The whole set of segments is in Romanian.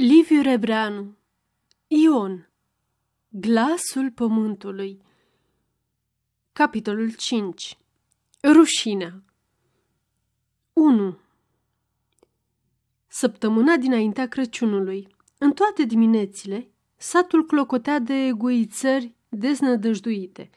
Liviu Rebreanu Ion Glasul pământului Capitolul 5 Rușinea. 1 Săptămâna dinaintea Crăciunului, în toate diminețile, satul clocotea de guițări deznădăjduite.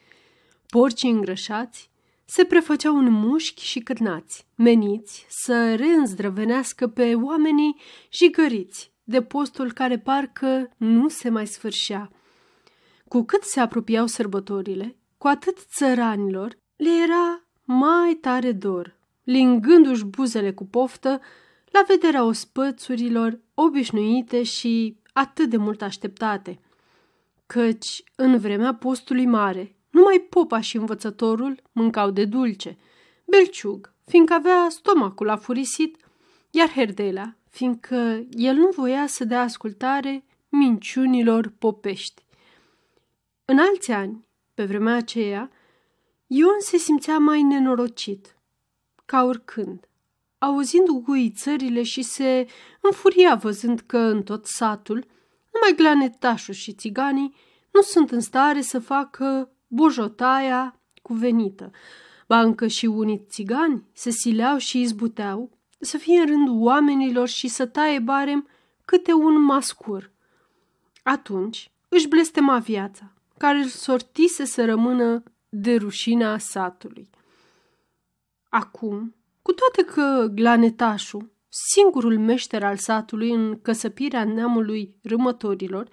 Porcii îngrășați se prefăceau în mușchi și cârnați, meniți să reînzdrăvenească pe oamenii jigăriți de postul care parcă nu se mai sfârșea. Cu cât se apropiau sărbătorile, cu atât țăranilor le era mai tare dor, lingându-și buzele cu poftă la vederea ospățurilor obișnuite și atât de mult așteptate. Căci, în vremea postului mare, numai popa și învățătorul mâncau de dulce, belciug, fiindcă avea stomacul afurisit, iar Herdela, fiindcă el nu voia să dea ascultare minciunilor popești. În alți ani, pe vremea aceea, Ion se simțea mai nenorocit, ca oricând, auzind guițările și se înfuria văzând că în tot satul, numai glanetașul și țiganii nu sunt în stare să facă bojotaia cuvenită, ba încă și unii țigani se sileau și izbuteau să fie în rândul oamenilor și să taie barem câte un mascur. Atunci își blestema viața, care îl sortise să rămână de rușinea satului. Acum, cu toate că glanetașul, singurul meșter al satului în căsăpirea neamului râmătorilor,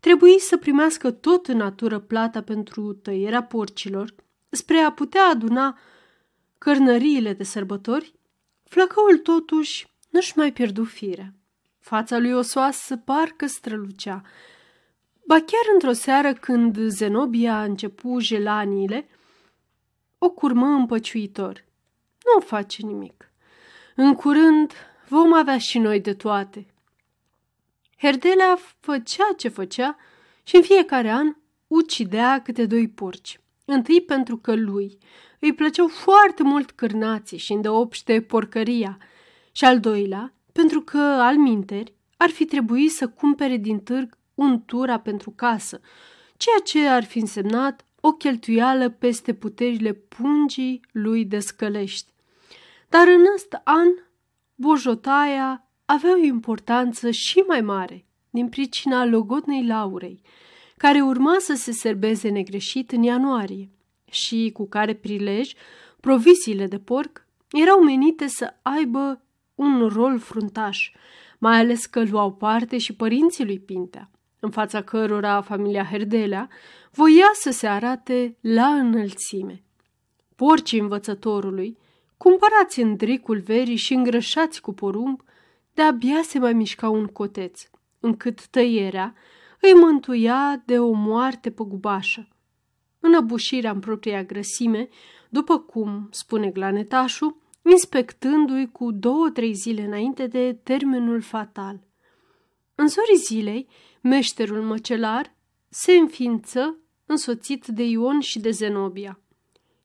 trebuie să primească tot în natură plata pentru tăierea porcilor, spre a putea aduna cărnăriile de sărbători, Flăcăul totuși nu-și mai pierdu firea. Fața lui osoasă parcă strălucea. Ba chiar într-o seară când Zenobia a început gelaniile, o curmă împăciuitor. Nu face nimic. În curând vom avea și noi de toate. Herdelea făcea ce făcea și în fiecare an ucidea câte doi porci. Întâi pentru că lui îi plăceau foarte mult cârnații și îndeopște porcăria, și al doilea, pentru că, al minteri, ar fi trebuit să cumpere din târg un tura pentru casă, ceea ce ar fi însemnat o cheltuială peste puterile pungii lui de scălești. Dar în ăst an, bojotaia avea o importanță și mai mare din pricina logodnei Laurei, care urma să se serbeze negreșit în ianuarie și cu care prilej provisiile de porc erau menite să aibă un rol fruntaș, mai ales că luau parte și părinții lui Pintea, în fața cărora familia Herdelea voia să se arate la înălțime. Porcii învățătorului, cumpărați în dricul verii și îngrășați cu porumb, de-abia se mai mișca un coteț, încât tăierea îi mântuia de o moarte păgubașă înăbușirea în propria grăsime, după cum spune glanetașul, inspectându-i cu două-trei zile înainte de termenul fatal. În zorii zilei, meșterul măcelar se înființă însoțit de Ion și de Zenobia.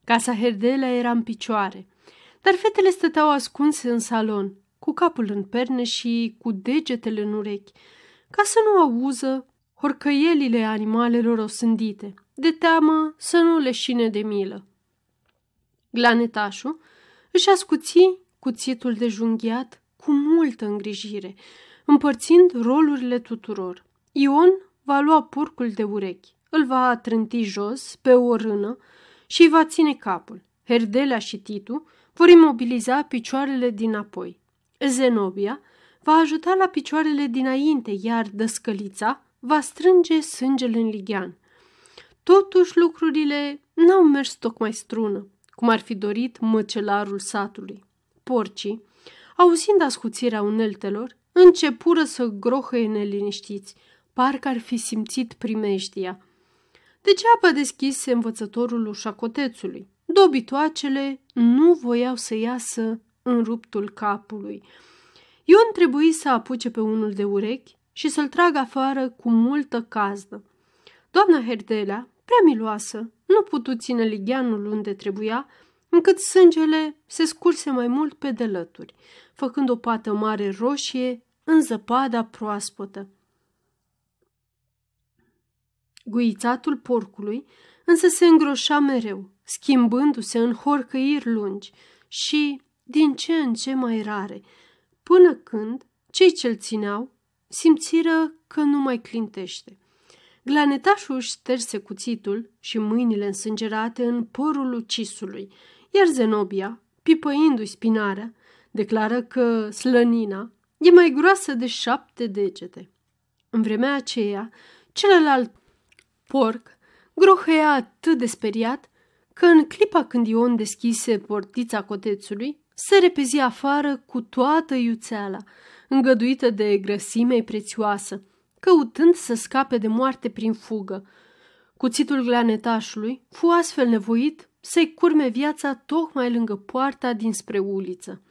Casa Herdelea era în picioare, dar fetele stăteau ascunse în salon, cu capul în perne și cu degetele în urechi, ca să nu auză horcăielile animalelor osândite – de teamă să nu le șine de milă. Glanetașul își ascuți cuțitul de junghiat cu multă îngrijire, împărțind rolurile tuturor. Ion va lua porcul de urechi, îl va trânti jos pe o rână și îi va ține capul. Herdelea și Titu vor imobiliza picioarele dinapoi. Zenobia va ajuta la picioarele dinainte, iar dăscălița va strânge sângele în lighean. Totuși lucrurile n-au mers tocmai strună, cum ar fi dorit măcelarul satului. Porcii, auzind ascuțirea uneltelor, începură să grohăie neliniștiți, parcă ar fi simțit primejdia. Degeaba deschise învățătorul ușa cotețului. Dobitoacele nu voiau să iasă în ruptul capului. Ion trebuie să apuce pe unul de urechi și să-l tragă afară cu multă cazdă. Doamna Herdelea prea miloasă, nu putu ține ligheanul unde trebuia, încât sângele se scurse mai mult pe delături, făcând o pată mare roșie în zăpada proaspătă. Guițatul porcului însă se îngroșa mereu, schimbându-se în horcăiri lungi și din ce în ce mai rare, până când cei ce-l țineau simțiră că nu mai clintește. Glanetașul își șterse cuțitul și mâinile însângerate în porul ucisului, iar Zenobia, pipăindu-i spinarea, declară că slănina e mai groasă de șapte degete. În vremea aceea, celălalt porc grohăia atât de speriat că în clipa când Ion deschise portița cotețului, se repezi afară cu toată iuțeala, îngăduită de grăsimei prețioasă, căutând să scape de moarte prin fugă. Cuțitul glanetașului fu astfel nevoit să-i curme viața tocmai lângă poarta dinspre uliță.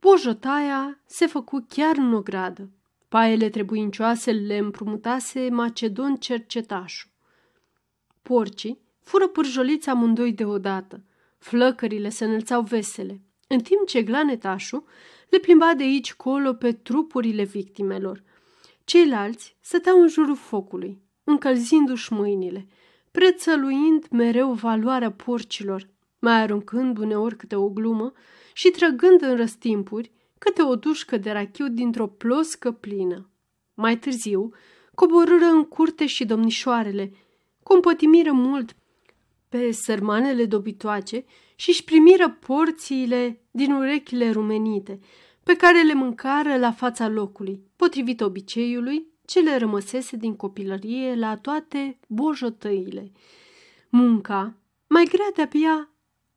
Bojotaia se făcu chiar în ogradă. Paiele trebuincioase le împrumutase Macedon cercetașul. Porcii fură pârjoliți amândoi deodată. Flăcările se înălțau vesele, în timp ce glanetașul le plimba de aici colo pe trupurile victimelor. Ceilalți stăteau în jurul focului, încălzindu-și mâinile, prețăluind mereu valoarea porcilor, mai aruncând uneori câte o glumă și trăgând în răstimpuri câte o dușcă de rachiu dintr-o ploscă plină. Mai târziu, coborâră în curte și domnișoarele, compătimiră mult pe sărmanele dobitoace și își primiră porțiile din urechile rumenite, pe care le mâncară la fața locului, potrivit obiceiului ce le rămăsese din copilărie la toate bojotăile. Munca, mai grea de-abia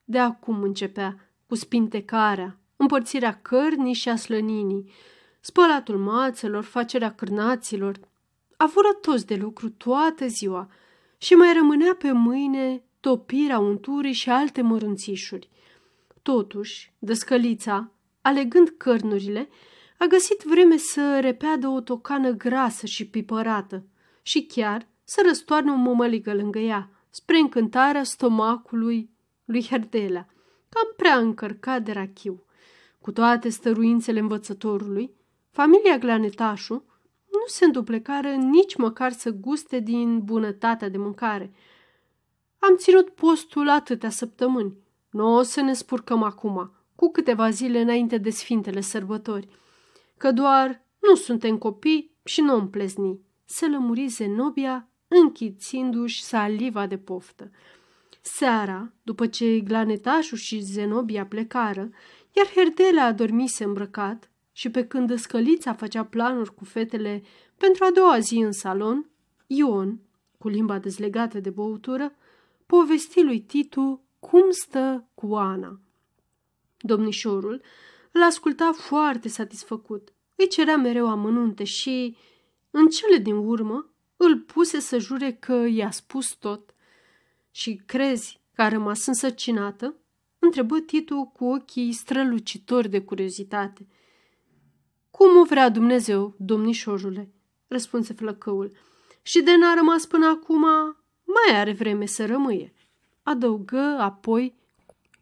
de acum începea, cu spintecarea, împărțirea cărnii și a slăninii, spălatul mațelor, facerea cârnaților. Avură toți de lucru toată ziua și mai rămânea pe mâine topirea unturii și alte mărunțișuri. Totuși, dăscălița, alegând cărnurile, a găsit vreme să repeadă o tocană grasă și pipărată și chiar să răstoarne o mămăligă lângă ea, spre încântarea stomacului lui Herdelea, cam prea încărcat de rachiu. Cu toate stăruințele învățătorului, familia Glanetașu nu se înduplecară nici măcar să guste din bunătatea de mâncare. Am ținut postul atâtea săptămâni. Nu o să ne spurcăm acum, cu câteva zile înainte de Sfintele Sărbători, că doar nu suntem copii și nu îmi plezni, se lămuri Zenobia, închițindu-și saliva de poftă. Seara, după ce Glanetașul și Zenobia plecară, iar Herdele a dormise îmbrăcat și pe când scălița făcea planuri cu fetele pentru a doua zi în salon, Ion, cu limba dezlegată de băutură, povesti lui Titu cum stă cu Ana. Domnișorul îl asculta foarte satisfăcut, îi cerea mereu amănunte și, în cele din urmă, îl puse să jure că i-a spus tot. Și crezi că a rămas însărcinată? Întrebă Titu cu ochii strălucitori de curiozitate. Cum o vrea Dumnezeu, domnișorule?" răspunse flăcăul. Și de n-a rămas până acum, mai are vreme să rămâie. Adăugă apoi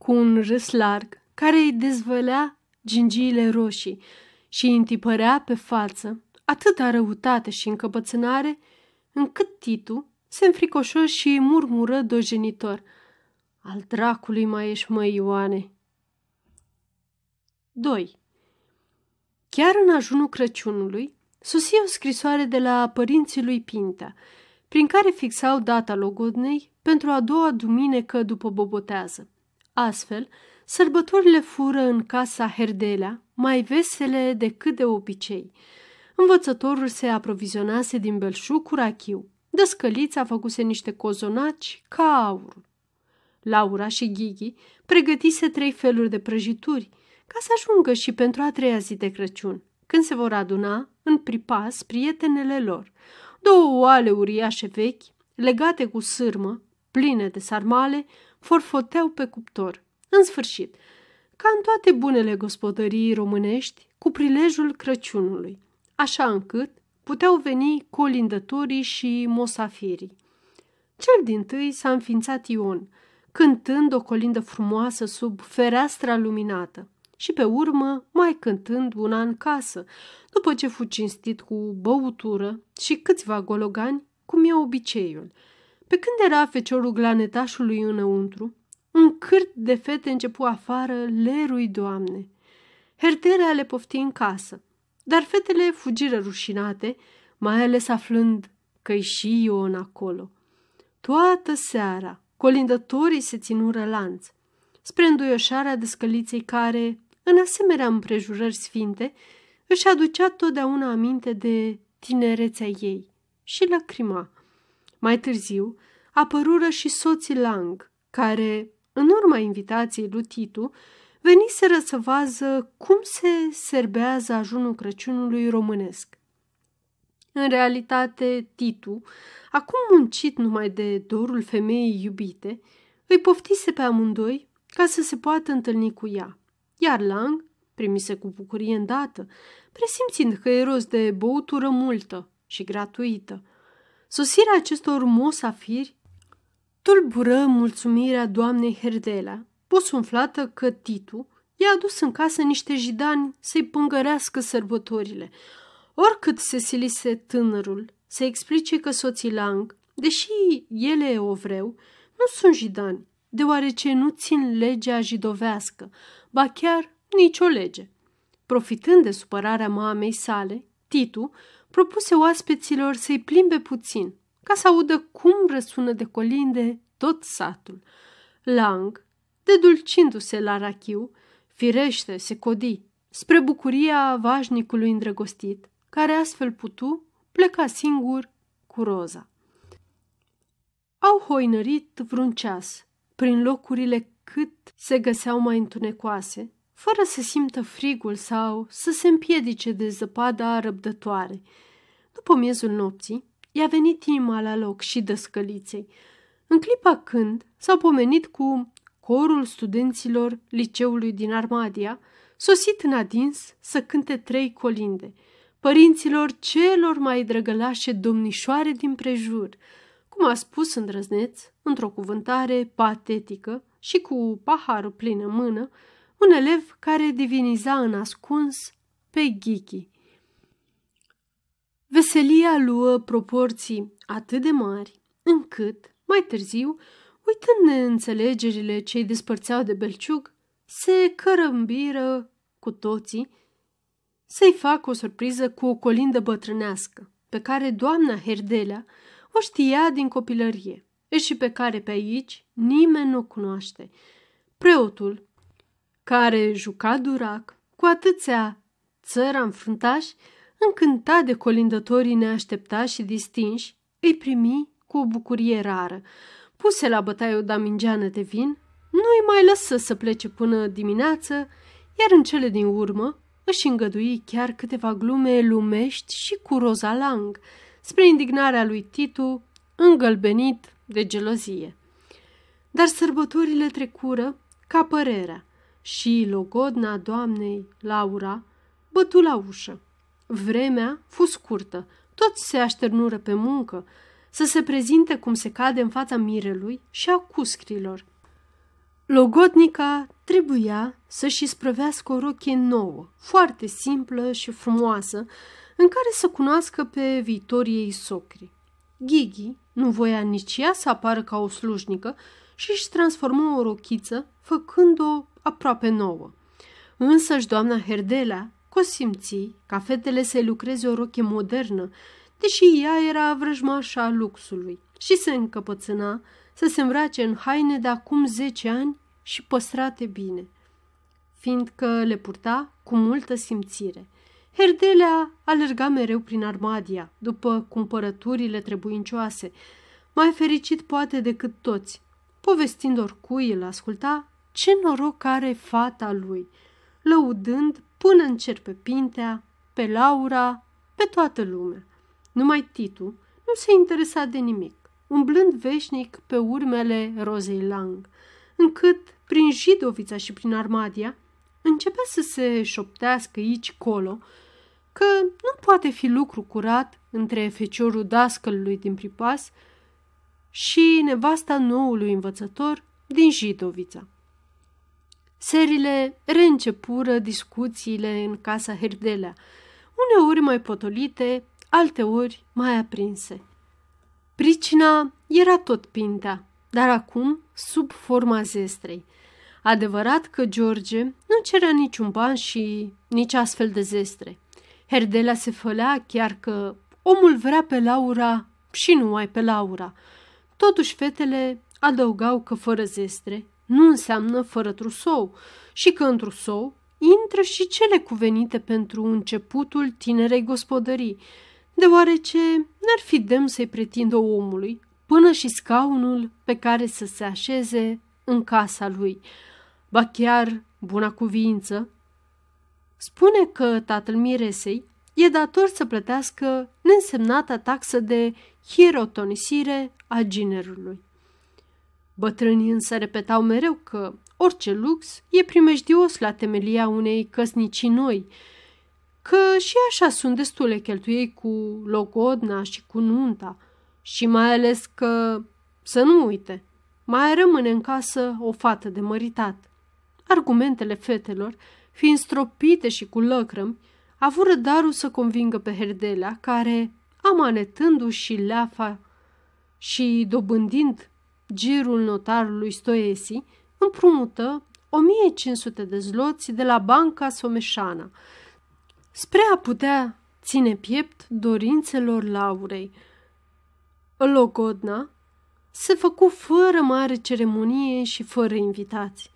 cu un râs larg care îi dezvălea gingiile roșii și îi întipărea pe față atâta răutate și încăpățânare, încât Titu se înfricoșă și murmură dojenitor. Al dracului mai ești, măi, Ioane! 2. Chiar în ajunul Crăciunului, sosi o scrisoare de la părinții lui Pintea, prin care fixau data logodnei pentru a doua duminică după bobotează. Astfel, sărbătorile fură în casa Herdelea mai vesele decât de obicei. Învățătorul se aprovizionase din belșug cu rachiu. Dăscălița făcuse niște cozonaci ca aur. Laura și Ghighi pregătise trei feluri de prăjituri, ca să ajungă și pentru a treia zi de Crăciun, când se vor aduna în pripas prietenele lor. Două oale uriașe vechi, legate cu sârmă, pline de sarmale, forfoteau pe cuptor. În sfârșit, ca în toate bunele gospodării românești, cu prilejul Crăciunului, așa încât puteau veni colindătorii și mosafirii. Cel din tâi s-a înființat Ion, cântând o colindă frumoasă sub fereastra luminată și pe urmă mai cântând una în casă, după ce fu cinstit cu băutură și câțiva gologani, cum e obiceiul. Pe când era feciorul glanetașului înăuntru, un cârt de fete începu afară lerui doamne. Herterea le pofti în casă, dar fetele fugiră rușinate, mai ales aflând că-i și Ion acolo. Toată seara, colindătorii se ținură lanț, spre înduioșarea descăliței care, în asemenea împrejurări sfinte, își aducea totdeauna aminte de tinerețea ei și lacrima. Mai târziu apărură și soții Lang, care, în urma invitației lui Titu, veniseră să vază cum se serbează ajunul Crăciunului românesc. În realitate, Titu, acum muncit numai de dorul femeii iubite, îi poftise pe amândoi ca să se poată întâlni cu ea. Iar Lang primise cu bucurie îndată, presimțind că e rost de băutură multă și gratuită. Sosirea acestor mosafiri tulbură mulțumirea doamnei Herdela, posumflată că Titu i-a adus în casă niște jidani să-i pângărească sărbătorile. Oricât se silise tânărul să explice că soții Lang, deși ele o vreau, nu sunt jidani, deoarece nu țin legea jidovească, ba chiar nicio lege. Profitând de supărarea mamei sale, Titu propuse oaspeților să-i plimbe puțin, ca să audă cum răsună de colinde tot satul. Lang, dedulcindu-se la rachiu, firește se codi, spre bucuria vașnicului îndrăgostit, care astfel putu pleca singur cu roza. Au hoinărit vreun ceas, prin locurile cât se găseau mai întunecoase, fără să simtă frigul sau să se împiedice de zăpada răbdătoare. După miezul nopții, i-a venit inima la loc și dăscăliței. În clipa când s-au pomenit cu corul studenților liceului din Armadia, sosit în adins să cânte trei colinde, părinților celor mai drăgălașe domnișoare din prejur, cum a spus îndrăzneț, într-o cuvântare patetică și cu paharul plin în mână, un elev care diviniza în ascuns pe Ghiki. Veselia luă proporții atât de mari, încât, mai târziu, uitând neînțelegerile ce îi despărțeau de belciug, se cărămbiră cu toții să-i facă o surpriză cu o colindă bătrânească, pe care doamna Herdelea o știa din copilărie și pe care pe aici nimeni nu cunoaște. Preotul, care juca durac cu atâția țăra înfruntași, încântat de colindătorii neașteptați și distinși, îi primi cu o bucurie rară. Puse la bătaie o damingeană de vin, nu îi mai lăsă să plece până dimineață, iar în cele din urmă își îngădui chiar câteva glume lumești și cu roza lang, spre indignarea lui Titu, îngălbenit de gelozie. Dar sărbătorile trecură ca părerea și logodna doamnei Laura bătu la ușă. Vremea fu scurtă, toți se așternură pe muncă, să se prezinte cum se cade în fața mirelui și a cuscrilor. Logodnica trebuia să-și sprăvească o rochie nouă, foarte simplă și frumoasă, în care să cunoască pe viitorii ei socri. Ghigi nu voia nici ea să apară ca o slujnică și își transformă o rochiță, făcând-o aproape nouă. Însăși doamna Herdelea cosimți ca fetele să lucreze o roche modernă, deși ea era vrăjmașa a luxului și se încăpățâna să se îmbrace în haine de acum zece ani și păstrate bine, fiindcă le purta cu multă simțire. Herdelea alerga mereu prin Armadia, după cumpărăturile trebuincioase, mai fericit poate decât toți. Povestind oricui îl asculta, ce noroc are fata lui, lăudând până în cer pe Pintea, pe Laura, pe toată lumea. Numai Titu nu se interesa de nimic, umblând veșnic pe urmele Rozei Lang, încât, prin Jidovița și prin Armadia, începea să se șoptească aici colo că nu poate fi lucru curat între feciorul dascălului din Pripas și nevasta noului învățător din Jidovița. Serile reîncepură discuțiile în casa Herdelea, uneori mai potolite, alteori mai aprinse. Pricina era tot pintea, dar acum sub forma zestrei. Adevărat că George nu cerea niciun ban și nici astfel de zestre. Herdela se fălea chiar că omul vrea pe Laura și nu mai pe Laura. Totuși fetele adăugau că fără zestre nu înseamnă fără trusou și că în trusou intră și cele cuvenite pentru începutul tinerei gospodării, deoarece n-ar fi demn să-i pretindă omului până și scaunul pe care să se așeze în casa lui. Ba chiar, buna cuvință, spune că tatăl miresei e dator să plătească neînsemnata taxă de hierotonisire a ginerului. Bătrânii însă repetau mereu că orice lux e primejdios la temelia unei căsnicii noi, că și așa sunt destule cheltuiei cu logodna și cu nunta și mai ales că, să nu uite, mai rămâne în casă o fată de măritat. Argumentele fetelor, fiind stropite și cu lăcrămi, avură darul să convingă pe Herdelea, care, amanetându-și leafa și dobândind girul notarului Stoesi, împrumută 1500 de zloți de la banca Someșana, spre a putea ține piept dorințelor Laurei. Logodna se făcu fără mare ceremonie și fără invitați.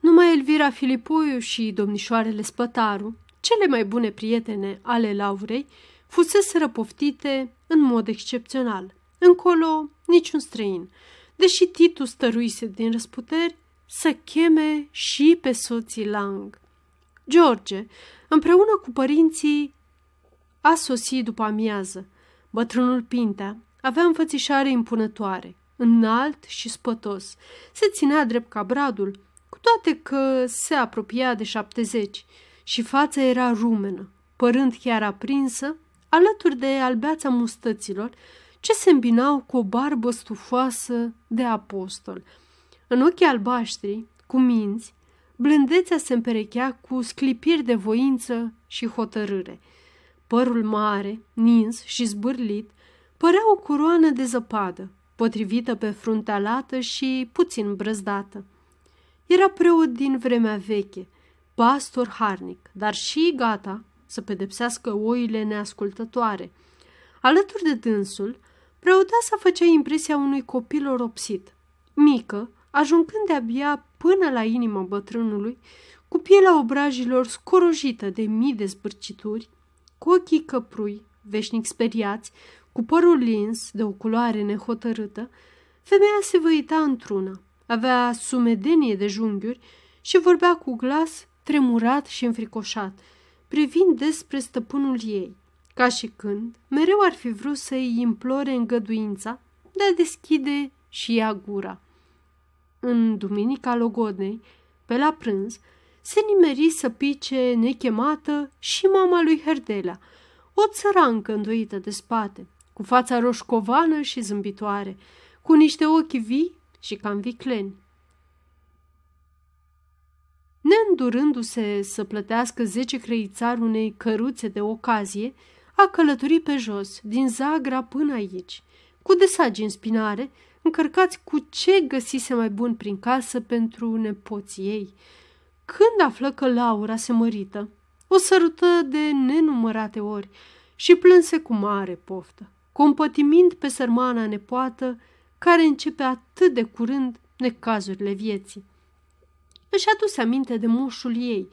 Numai Elvira Filipoiu și domnișoarele Spătaru, cele mai bune prietene ale Laurei, fusese răpoftite în mod excepțional. Încolo, niciun străin, deși Titu stăruise din răsputeri să cheme și pe soții Lang. George, împreună cu părinții, a sosit după amiază. Bătrânul Pintea avea înfățișare impunătoare, înalt și spătos. Se ținea drept ca bradul, cu toate că se apropia de șaptezeci și fața era rumenă, părând chiar aprinsă, alături de albeața mustăților, ce se îmbinau cu o barbă stufoasă de apostol. În ochii albaștri, cu minți, blândețea se împerechea cu sclipiri de voință și hotărâre. Părul mare, nins și zbârlit, părea o coroană de zăpadă, potrivită pe fruntea lată și puțin brăzdată. Era preot din vremea veche, pastor harnic, dar și gata să pedepsească oile neascultătoare. Alături de dânsul, preoteasa făcea impresia unui copil oropsit, mică, ajungând de-abia până la inima bătrânului, cu pielea obrajilor scorojită de mii de zbârcituri, cu ochii căprui, veșnic speriați, cu părul lins de o culoare nehotărâtă, femeia se văita într-una, avea sumedenie de junghiuri și vorbea cu glas tremurat și înfricoșat, privind despre stăpânul ei, ca și când mereu ar fi vrut să-i implore îngăduința de a deschide și ea gura. În duminica logodnei, pe la prânz, se nimeri să pice nechemată și mama lui Herdelea, o țărancă îndoită de spate, cu fața roșcovană și zâmbitoare, cu niște ochi vii și cam vicleni. Neîndurându-se să plătească zece creițari unei căruțe de ocazie, a călătorit pe jos, din Zagra până aici, cu desagi în spinare, încărcați cu ce găsise mai bun prin casă pentru nepoții ei. Când află că Laura se mărită, o sărută de nenumărate ori și plânse cu mare poftă, compătimind pe sărmana nepoată care începe atât de curând necazurile vieții. Își aduse aminte de moșul ei,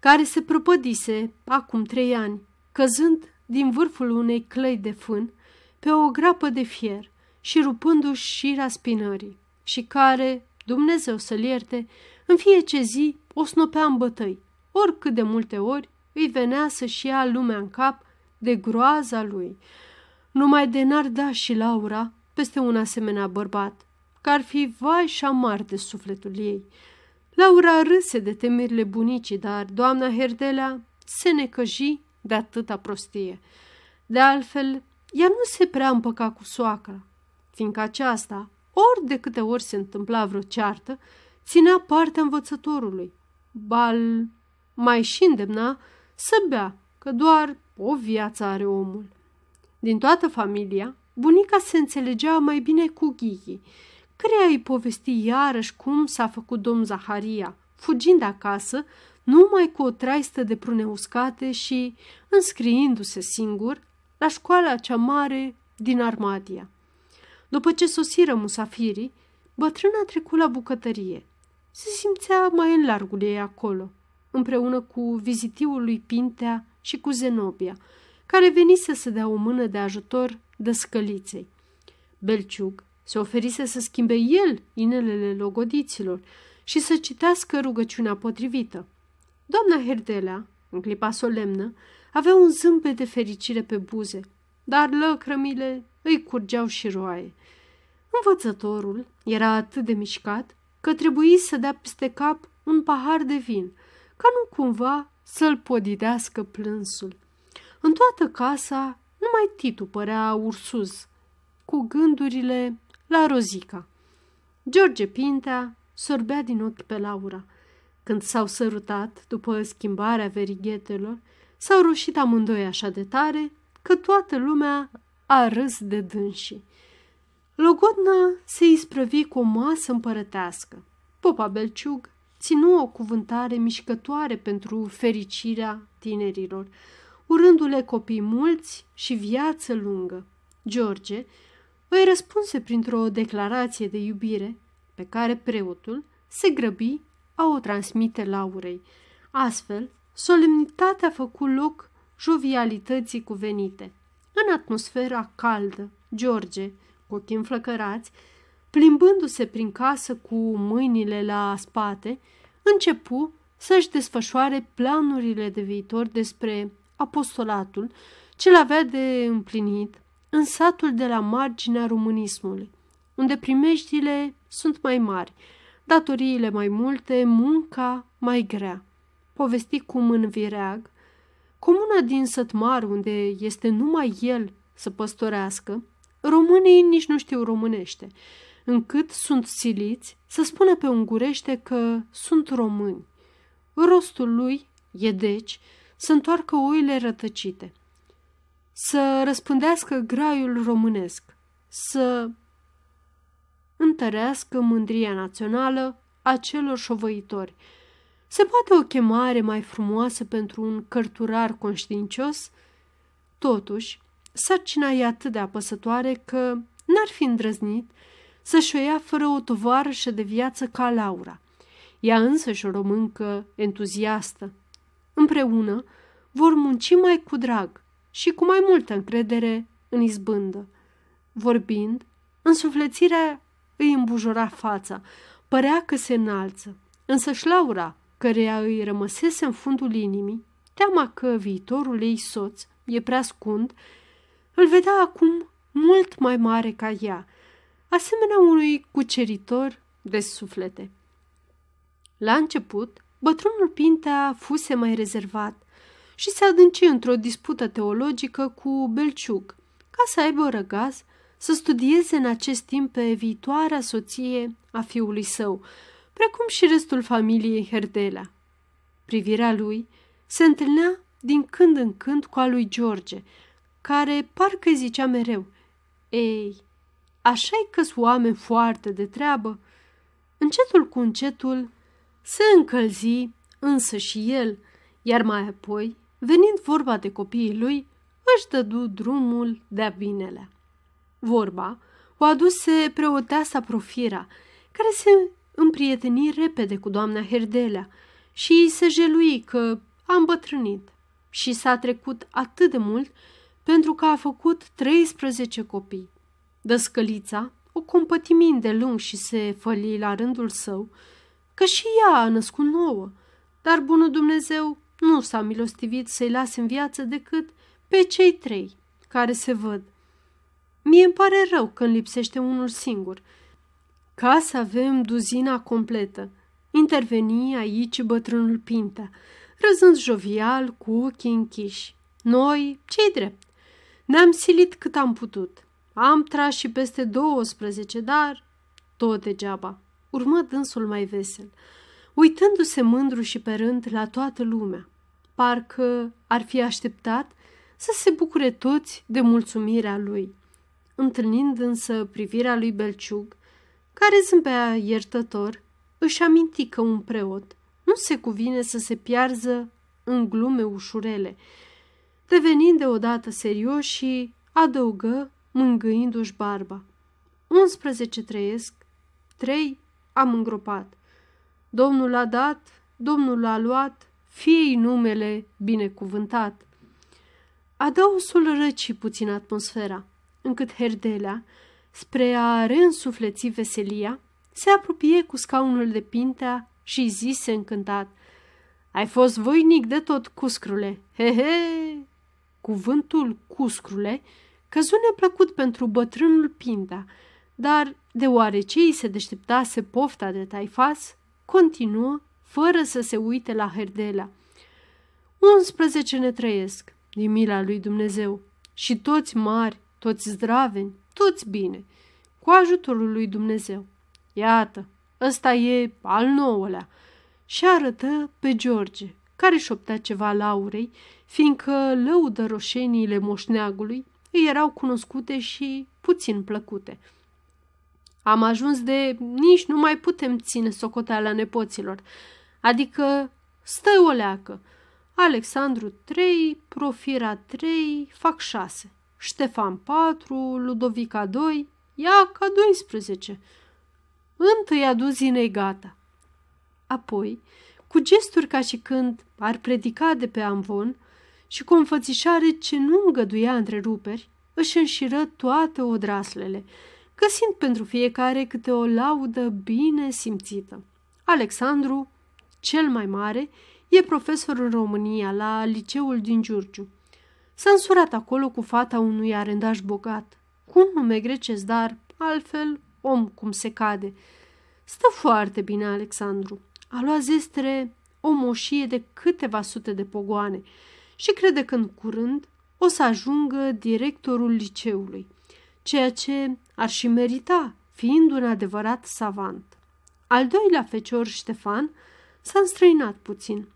care se prăpădise acum trei ani, căzând din vârful unei clăi de fân pe o grapă de fier și rupându-și șira spinării, și care, Dumnezeu să-l ierte, în fiecare zi o snopea în bătăi, oricât de multe ori îi venea să-și ia lumea în cap de groaza lui. Numai de n-ar da și Laura peste un asemenea bărbat, că ar fi vai și amar de sufletul ei. Laura râse de temerile bunicii, dar doamna Herdelea se necăji de atâta prostie. De altfel, ea nu se prea împăca cu soacra, fiindcă aceasta, ori de câte ori se întâmpla vreo ceartă, ținea partea învățătorului, bal mai și îndemna să bea, că doar o viață are omul. Din toată familia, bunica se înțelegea mai bine cu Ghighi, căreia îi povesti iarăși cum s-a făcut domn Zaharia, fugind acasă, numai cu o traistă de prune uscate și înscriindu-se singur la școala cea mare din Armadia. După ce sosiră musafirii, bătrâna a trecut la bucătărie. Se simțea mai în largul ei acolo, împreună cu vizitiul lui Pintea și cu Zenobia, care venise să dea o mână de ajutor dăscăliței. Belciug se oferise să schimbe el inelele logodiților și să citească rugăciunea potrivită. Doamna Herdelea, în clipa solemnă, avea un zâmbet de fericire pe buze, dar lăcrămile îi curgeau și roaie. Învățătorul era atât de mișcat că trebuie să dea peste cap un pahar de vin, ca nu cumva să-l podidească plânsul. În toată casa, numai Titu părea ursuz, cu gândurile la Rozica. George Pintea sorbea din ochi pe Laura. Când s-au sărutat după schimbarea verighetelor, s-au rușit amândoi așa de tare că toată lumea a râs de dânsii. Logodna se isprăvi cu o masă împărătească. Popa Belciug ținu o cuvântare mișcătoare pentru fericirea tinerilor, urându-le copii mulți și viață lungă. George îi răspunse printr-o declarație de iubire pe care preotul se grăbi a o transmite Laurei. Astfel, solemnitatea a făcut loc jovialității cuvenite. În atmosfera caldă, George, cu ochii înflăcărați, plimbându-se prin casă cu mâinile la spate, începu să-și desfășoare planurile de viitor despre apostolatul ce-l avea de împlinit în satul de la marginea românismului, unde primejdile sunt mai mari, datoriile mai multe, munca mai grea. Povesti cum în Vireag, comuna din Sătmar, unde este numai el să păstorească, românii nici nu știu românește, încât sunt siliți să spună pe ungurește că sunt români. Rostul lui e deci să întoarcă oile rătăcite, să răspândească graiul românesc, să întărească mândria națională a celor șovăitori. Se poate o chemare mai frumoasă pentru un cărturar conștiincios? Totuși, sarcina e atât de apăsătoare că n-ar fi îndrăznit să-și o ia fără o tovarășă de viață ca Laura. Ea însă și o româncă entuziastă. Împreună vor munci mai cu drag și cu mai multă încredere în izbândă. Vorbind, însuflețirea îi îmbujora fața, părea că se înalță, însă și Laura, căreia îi rămăsese în fundul inimii, teama că viitorul ei soț e prea scund, îl vedea acum mult mai mare ca ea, asemenea unui cuceritor de suflete. La început, bătrânul Pintea fuse mai rezervat și se adânci într-o dispută teologică cu Belciug, ca să aibă răgaz să studieze în acest timp pe viitoarea soție a fiului său, precum și restul familiei Herdela. Privirea lui se întâlnea din când în când cu a lui George, care parcă zicea mereu, Ei, așa-i că oameni foarte de treabă. Încetul cu încetul se încălzi însă și el, iar mai apoi, venind vorba de copiii lui, își dădu drumul de-a binelea. Vorba o aduse preoteasa Profira, care se împrieteni repede cu doamna Herdelea și se jelui că a îmbătrânit și s-a trecut atât de mult pentru că a făcut 13 copii. Dăscălița o compătimind de lung și se făli la rândul său, că și ea a născut nouă, dar bunul Dumnezeu nu s-a milostivit să-i lase în viață decât pe cei trei care se văd. Mie îmi pare rău când lipsește unul singur. Ca să avem duzina completă. Interveni aici bătrânul Pinta, răzând jovial cu ochii închiși. Noi, cei drept, ne-am silit cât am putut. Am tras și peste 12, dar tot degeaba. Urmă dânsul mai vesel. uitându-se mândru și pe rând la toată lumea. Parcă ar fi așteptat să se bucure toți de mulțumirea lui. Întâlnind însă privirea lui Belciug, care zâmbea iertător, își aminti că un preot nu se cuvine să se piarză în glume ușurele, devenind deodată serios și adăugă, mângâindu-și barba. 11 trăiesc, trei am îngropat. Domnul a dat, Domnul a luat, fiei numele binecuvântat. Adăusul răci puțin atmosfera, încât Herdelea, spre a reînsufleți veselia, se apropie cu scaunul de pintea și zise încântat, Ai fost voinic de tot, cuscrule, he, he! Cuvântul cuscrule căzu neplăcut pentru bătrânul Pinta, dar, deoarece îi se deșteptase pofta de taifas, continuă fără să se uite la Herdelea. 11 ne trăiesc, din mila lui Dumnezeu, și toți mari, toți zdraveni, toți bine, cu ajutorul lui Dumnezeu. Iată, ăsta e al nouălea. Și arătă pe George, care șoptea ceva laurei, fiindcă lăudă roșeniile moșneagului îi erau cunoscute și puțin plăcute. Am ajuns de nici nu mai putem ține socoteala nepoților, adică stă o leacă. Alexandru 3, Profira 3, fac 6, Ștefan 4, Ludovica 2, Iaca 12. Întâia duzinei gata. Apoi, cu gesturi ca și când ar predica de pe amvon și cu o înfățișare ce nu îngăduia întreruperi, își înșiră toate odraslele, găsind pentru fiecare câte o laudă bine simțită. Alexandru, cel mai mare, e profesor în România, la liceul din Giurgiu. S-a însurat acolo cu fata unui arendaș bogat, cu un nume grecesc, dar altfel om cum se cade. Stă foarte bine Alexandru. A luat zestre o moșie de câteva sute de pogoane și crede că în curând o să ajungă directorul liceului, ceea ce ar și merita, fiind un adevărat savant. Al doilea fecior, Ștefan, s-a înstrăinat puțin.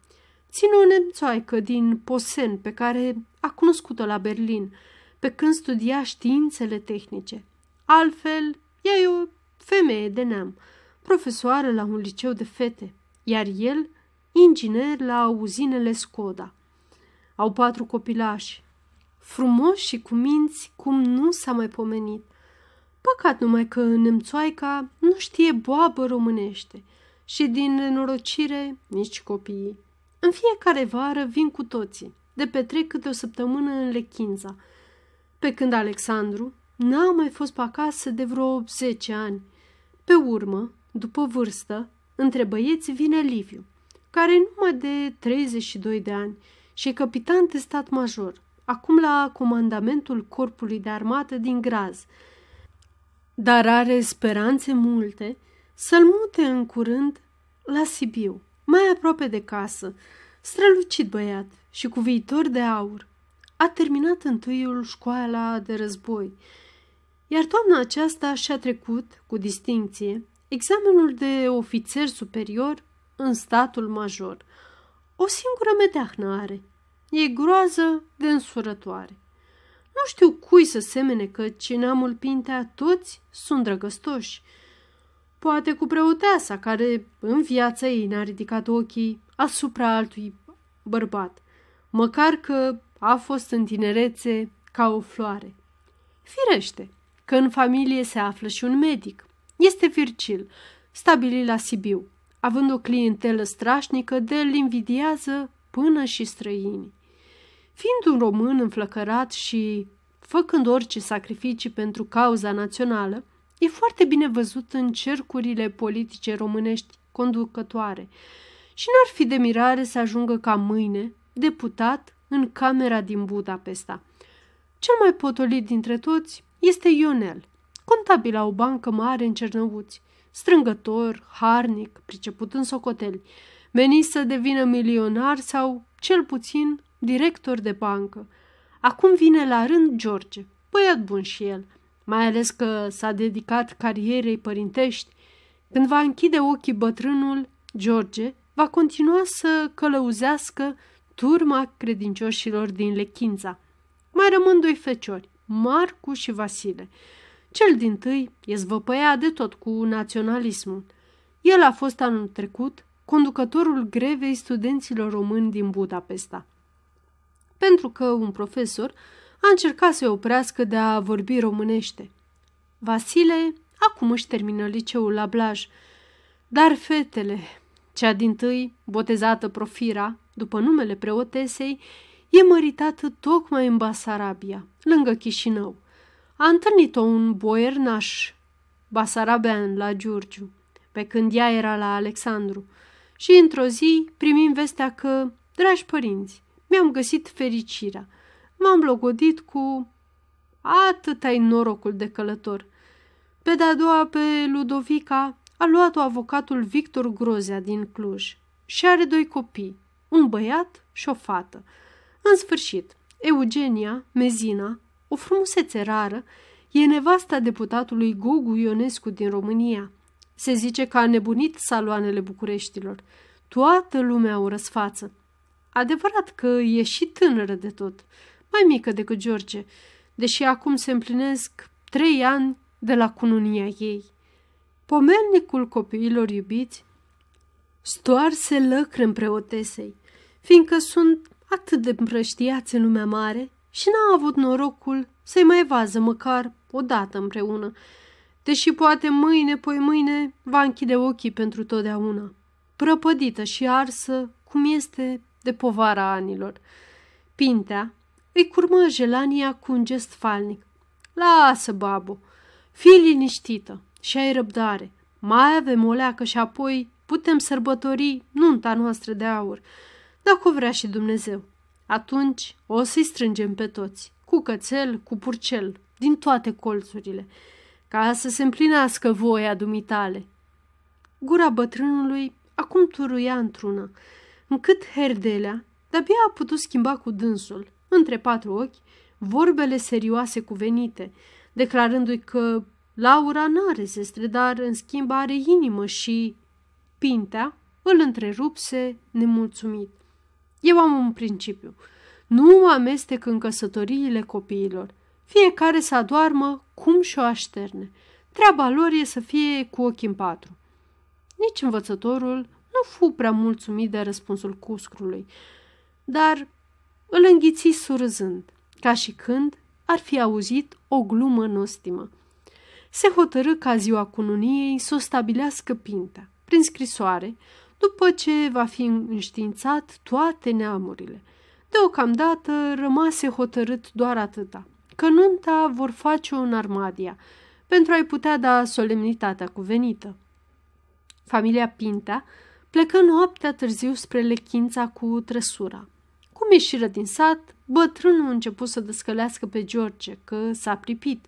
Ține o nemțoaică din Posen pe care a cunoscut-o la Berlin, pe când studia științele tehnice. Altfel, ea e o femeie de neam, profesoară la un liceu de fete, iar el inginer la uzinele Skoda. Au patru copilași, frumoși și cu minți cum nu s-a mai pomenit. Păcat numai că nemțoaica nu știe boabă românește și din nenorocire nici copiii. În fiecare vară vin cu toții, de petrec câte o săptămână în Lechinza, pe când Alexandru n-a mai fost pe acasă de vreo 10 ani. Pe urmă, după vârstă, între băieți vine Liviu, care numai de 32 de ani și e capitan de stat major, acum la comandamentul corpului de armată din Graz, dar are speranțe multe să-l mute în curând la Sibiu, mai aproape de casă, strălucit băiat și cu viitor de aur. A terminat întâiul școala de război, iar toamna aceasta și-a trecut, cu distinție, examenul de ofițer superior în statul major. O singură medeahnă are. E groază de însurătoare. Nu știu cui să semene că cineamul Pintea toți sunt drăgăstoși. Poate cu preoteasa care în viața ei n-a ridicat ochii asupra altui bărbat, măcar că a fost în tinerețe ca o floare. Firește că în familie se află și un medic. Este Virgil, stabilit la Sibiu, având o clientelă strașnică de îl invidiază până și străinii. Fiind un român înflăcărat și făcând orice sacrificii pentru cauza națională, e foarte bine văzut în cercurile politice românești conducătoare și n-ar fi de mirare să ajungă ca mâine deputat în Camera din Budapesta. Cel mai potolit dintre toți este Ionel, contabil la o bancă mare în Cernăuți, strângător, harnic, priceput în socoteli, menit să devină milionar sau, cel puțin, director de bancă. Acum vine la rând George, băiat bun și el, mai ales că s-a dedicat carierei părintești. Când va închide ochii bătrânul, George va continua să călăuzească turma credincioșilor din Lechința. Mai rămân doi feciori, Marcu și Vasile. Cel din tâi e zvăpăia de tot cu naționalismul. El a fost anul trecut conducătorul grevei studenților români din Budapesta. Pentru că un profesor a încercat să-i oprească de a vorbi românește. Vasile acum își termină liceul la Blaj, dar fetele, cea din tâi, botezată Profira, după numele preotesei, e măritată tocmai în Basarabia, lângă Chișinău. A întâlnit-o un boiernaș basarabean la Giurgiu, pe când ea era la Alexandru, și într-o zi primim vestea că, dragi părinți, mi-am găsit fericirea. M-am logodit cu atât ai norocul de călător. Pe de-a doua, pe Ludovica, a luat-o avocatul Victor Grozea din Cluj și are doi copii, un băiat și o fată. În sfârșit, Eugenia, Mezina, o frumusețe rară, e nevasta deputatului Gogu Ionescu din România. Se zice că a nebunit saloanele Bucureștilor. Toată lumea o răsfață. Adevărat că e și tânără de tot, mai mică decât George, deși acum se împlinesc trei ani de la cununia ei. Pomelnicul copiilor iubiți stoarse lăcră preotesei, fiindcă sunt atât de împrăștiați în lumea mare și n-a avut norocul să-i mai vază măcar o dată împreună, deși poate mâine, poi mâine, va închide ochii pentru totdeauna, prăpădită și arsă, cum este de povara anilor. Pintea îi curmă Jelania cu un gest falnic. Lasă, babo, fii liniștită și ai răbdare. Mai avem o leacă și apoi putem sărbători nunta noastră de aur, dacă o vrea și Dumnezeu. Atunci o să-i strângem pe toți, cu cățel, cu purcel, din toate colțurile, ca să se împlinească voia dumitale. Gura bătrânului acum turuia într-una, încât Herdelea de-abia a putut schimba cu dânsul, între patru ochi, vorbele serioase cuvenite, declarându-i că Laura n-are zestre, dar în schimb are inimă și... Pintea îl întrerupse nemulțumit. Eu am un principiu. Nu mă amestec în căsătoriile copiilor. Fiecare să adoarmă cum și-o așterne. Treaba lor e să fie cu ochii în patru. Nici învățătorul nu fu prea mulțumit de răspunsul cuscrului, dar îl înghiți surzând, ca și când ar fi auzit o glumă nostimă. Se hotărâ ca ziua cununiei să o stabilească Pintea, prin scrisoare, după ce va fi înștiințat toate neamurile. Deocamdată rămase hotărât doar atâta, că nunta vor face în Armadia, pentru a-i putea da solemnitatea cuvenită. Familia Pintea plecă noaptea târziu spre Lechința cu trăsura. Cum ieșiră din sat, bătrânul a început să descălească pe George, că s-a pripit,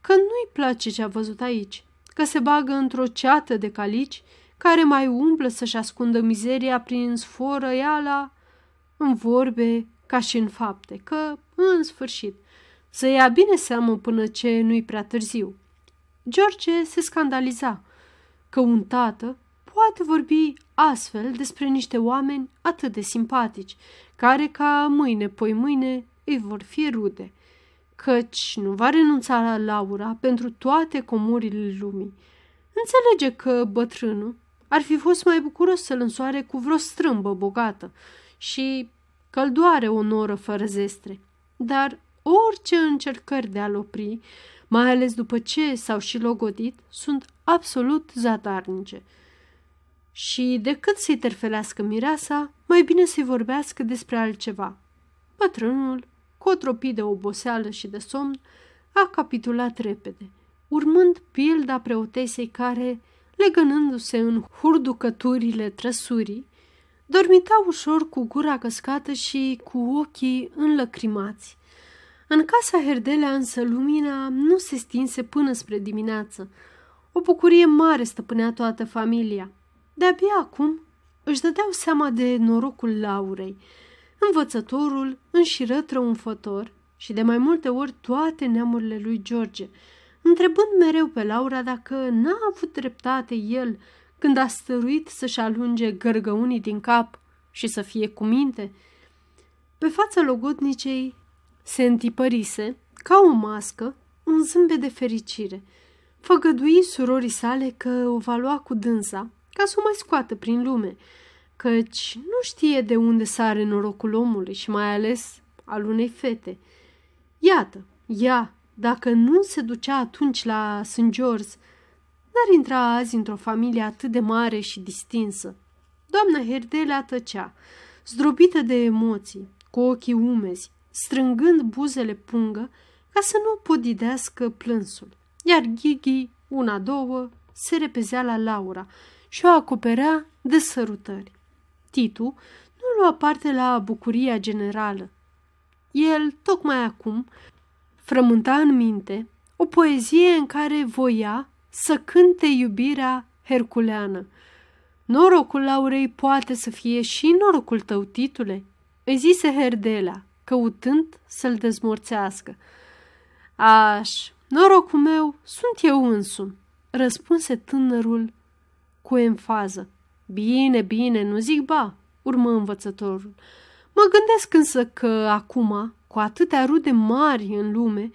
că nu-i place ce a văzut aici, că se bagă într-o ceată de calici care mai umblă să-și ascundă mizeria prin sforăiala în vorbe ca și în fapte, că, în sfârșit, să ia bine seamă până ce nu-i prea târziu. George se scandaliza că un tată poate vorbi astfel despre niște oameni atât de simpatici, care ca mâine, poi mâine, îi vor fi rude, căci nu va renunța la Laura pentru toate comorile lumii. Înțelege că bătrânul ar fi fost mai bucuros să-l însoare cu vreo strâmbă bogată și căldoare o noră fără zestre. Dar orice încercări de a-l opri, mai ales după ce s-au și logodit, sunt absolut zadarnice. Și decât să-i terfelească mireasa, mai bine să-i vorbească despre altceva. Bătrânul, cu o tropie de oboseală și de somn, a capitulat repede, urmând pilda preotesei care, legănându-se în hurducăturile trăsurii, dormita ușor cu gura căscată și cu ochii înlăcrimați. În casa Herdelea însă lumina nu se stinse până spre dimineață. O bucurie mare stăpânea toată familia. De-abia acum își dădeau seama de norocul Laurei. Învățătorul înșiră trăunfător și de mai multe ori toate neamurile lui George, întrebând mereu pe Laura dacă n-a avut dreptate el când a stăruit să-și alunge gărgăunii din cap și să fie cu minte? Pe fața logodnicei se întipărise, ca o mască, un zâmbet de fericire. Făgădui surorii sale că o va lua cu dânsa, ca să o mai scoată prin lume, căci nu știe de unde sare norocul omului și mai ales al unei fete. Iată, ea, dacă nu se ducea atunci la St. George, n-ar intra azi într-o familie atât de mare și distinsă. Doamna Herdelea tăcea, zdrobită de emoții, cu ochii umezi, strângând buzele pungă ca să nu podidească plânsul. Iar Ghighi, una, două, se repezea la Laura și o acoperea de sărutări. Titu nu lua parte la bucuria generală. El, tocmai acum, frământa în minte o poezie în care voia să cânte iubirea herculeană. Norocul Laurei poate să fie și norocul tău, titule, îi zise Herdela, căutând să-l dezmorțească. Aș, norocul meu sunt eu însumi, răspunse tânărul cu enfază. Bine, bine, nu zic ba, urmă învățătorul. Mă gândesc însă că acum, cu atâtea rude mari în lume,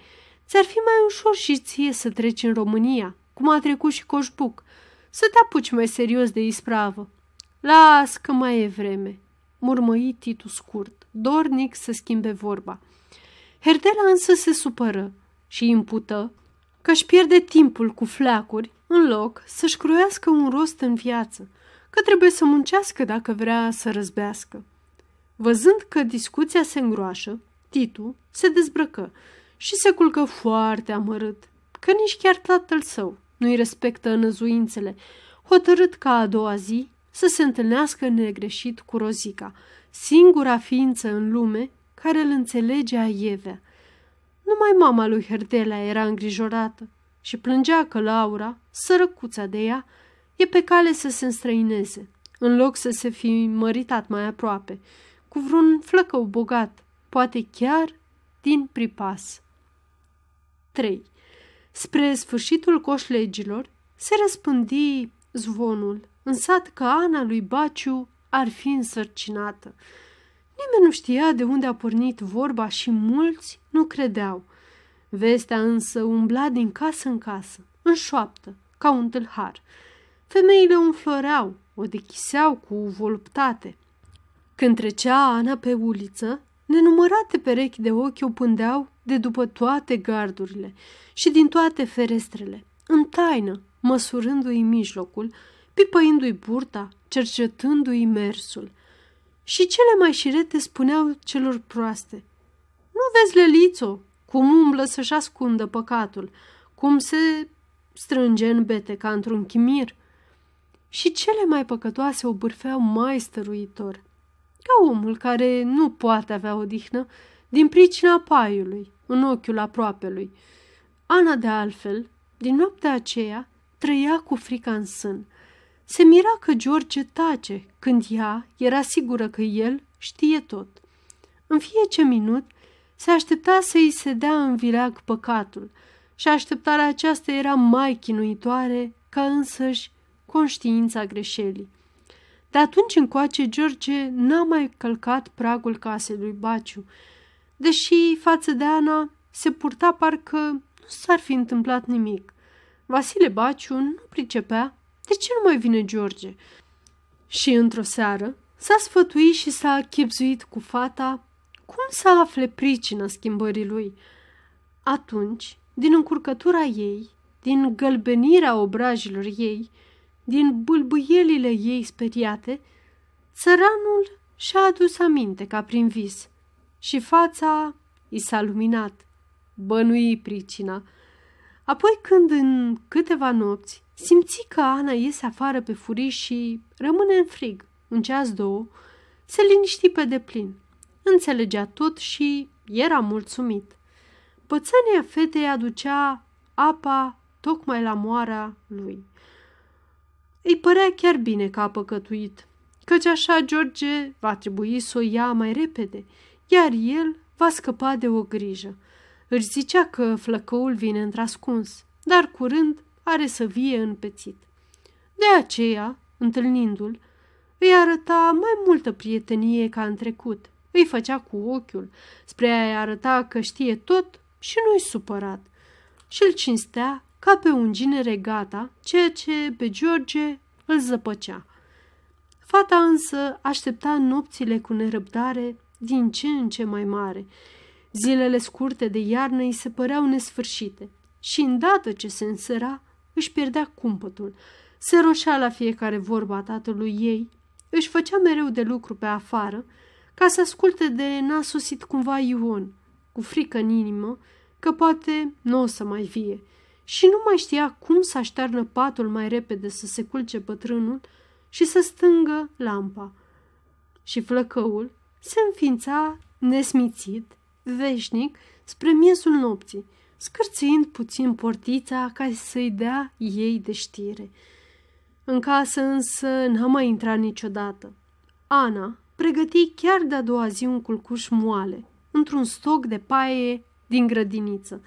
ți-ar fi mai ușor și ție să treci în România, cum a trecut și Coșbuc, să te apuci mai serios de ispravă. Las că mai e vreme, murmăi Titu scurt, dornic să schimbe vorba. Herdela însă se supără și impută că își pierde timpul cu fleacuri în loc să-și croiască un rost în viață, că trebuie să muncească dacă vrea să răzbească. Văzând că discuția se îngroașă, Titu se dezbrăcă și se culcă foarte amărât, că nici chiar tatăl său nu-i respectă năzuințele, hotărât ca a doua zi să se întâlnească negreșit cu Rozica, singura ființă în lume care îl înțelege a Ievea. Numai mama lui Herdelea era îngrijorată și plângea că Laura, sărăcuța de ea, e pe cale să se înstrăineze, în loc să se fi măritat mai aproape, cu vreun flăcău bogat, poate chiar din pripas. 3. Spre sfârșitul coșlegilor se răspândi zvonul în sat că Ana lui Baciu ar fi însărcinată. Nimeni nu știa de unde a pornit vorba și mulți nu credeau. Vestea însă umbla din casă în casă, în șoaptă, ca un tâlhar. Femeile înfloreau, o dechiseau cu voluptate. Când trecea Ana pe uliță, nenumărate perechi de ochi o pândeau de după toate gardurile și din toate ferestrele, în taină, măsurându-i mijlocul, pipăindu-i burta, cercetându-i mersul. Și cele mai șirete spuneau celor proaste, Nu vezi, Lelițo, cum umblă să-și ascundă păcatul, cum se strânge în bete ca într-un chimir. Și cele mai păcătoase o bârfeau mai stăruitor, ca omul care nu poate avea odihnă din pricina paiului în ochiul aproapelui. Ana, de altfel, din noaptea aceea, trăia cu frica în sân. Se mira că George tace când ea era sigură că el știe tot. În fiecare minut se aștepta să-i se dea în vileag păcatul și așteptarea aceasta era mai chinuitoare ca însăși conștiința greșelii. De atunci încoace, George n-a mai călcat pragul casei lui Baciu, deși față de Ana se purta parcă nu s-ar fi întâmplat nimic. Vasile Baciu nu pricepea de ce nu mai vine George. Și într-o seară s-a sfătuit și s-a chipzuit cu fata cum să afle pricina schimbării lui. Atunci, din încurcătura ei, din gălbenirea obrajilor ei, din bâlbâielile ei speriate, țăranul și-a adus aminte ca prin vis și fața i s-a luminat. Bănui pricina. Apoi când în câteva nopți simți că Ana iese afară pe furiș și rămâne în frig, un ceas două, se liniști pe deplin. Înțelegea tot și era mulțumit. Pățania fetei aducea apa tocmai la moara lui. Îi părea chiar bine că a păcătuit, căci așa George va trebui să o ia mai repede, iar el va scăpa de o grijă. Își zicea că flăcăul vine într-ascuns, dar curând are să vie împețit. De aceea, întâlnindu-l, îi arăta mai multă prietenie ca în trecut. Îi făcea cu ochiul, spre a-i arăta că știe tot și nu-i supărat. Și îl cinstea ca pe un ginere gata, ceea ce pe George îl zăpăcea. Fata însă aștepta nopțile cu nerăbdare din ce în ce mai mare. Zilele scurte de iarnă îi se păreau nesfârșite și îndată ce se însăra, își pierdea cumpătul. Se roșea la fiecare vorba a tatălui ei, își făcea mereu de lucru pe afară, ca să asculte de n-a sosit cumva Ion, cu frică în inimă, că poate nu o să mai vie, și nu mai știa cum să aștearnă patul mai repede să se culce bătrânul și să stângă lampa. Și flăcăul se înființa nesmițit, veșnic, spre miezul nopții, scârțind puțin portița ca să-i dea ei de știre. În casă însă n-a mai intrat niciodată. Ana pregăti chiar de-a doua zi un culcuș moale, într-un stoc de paie din grădiniță.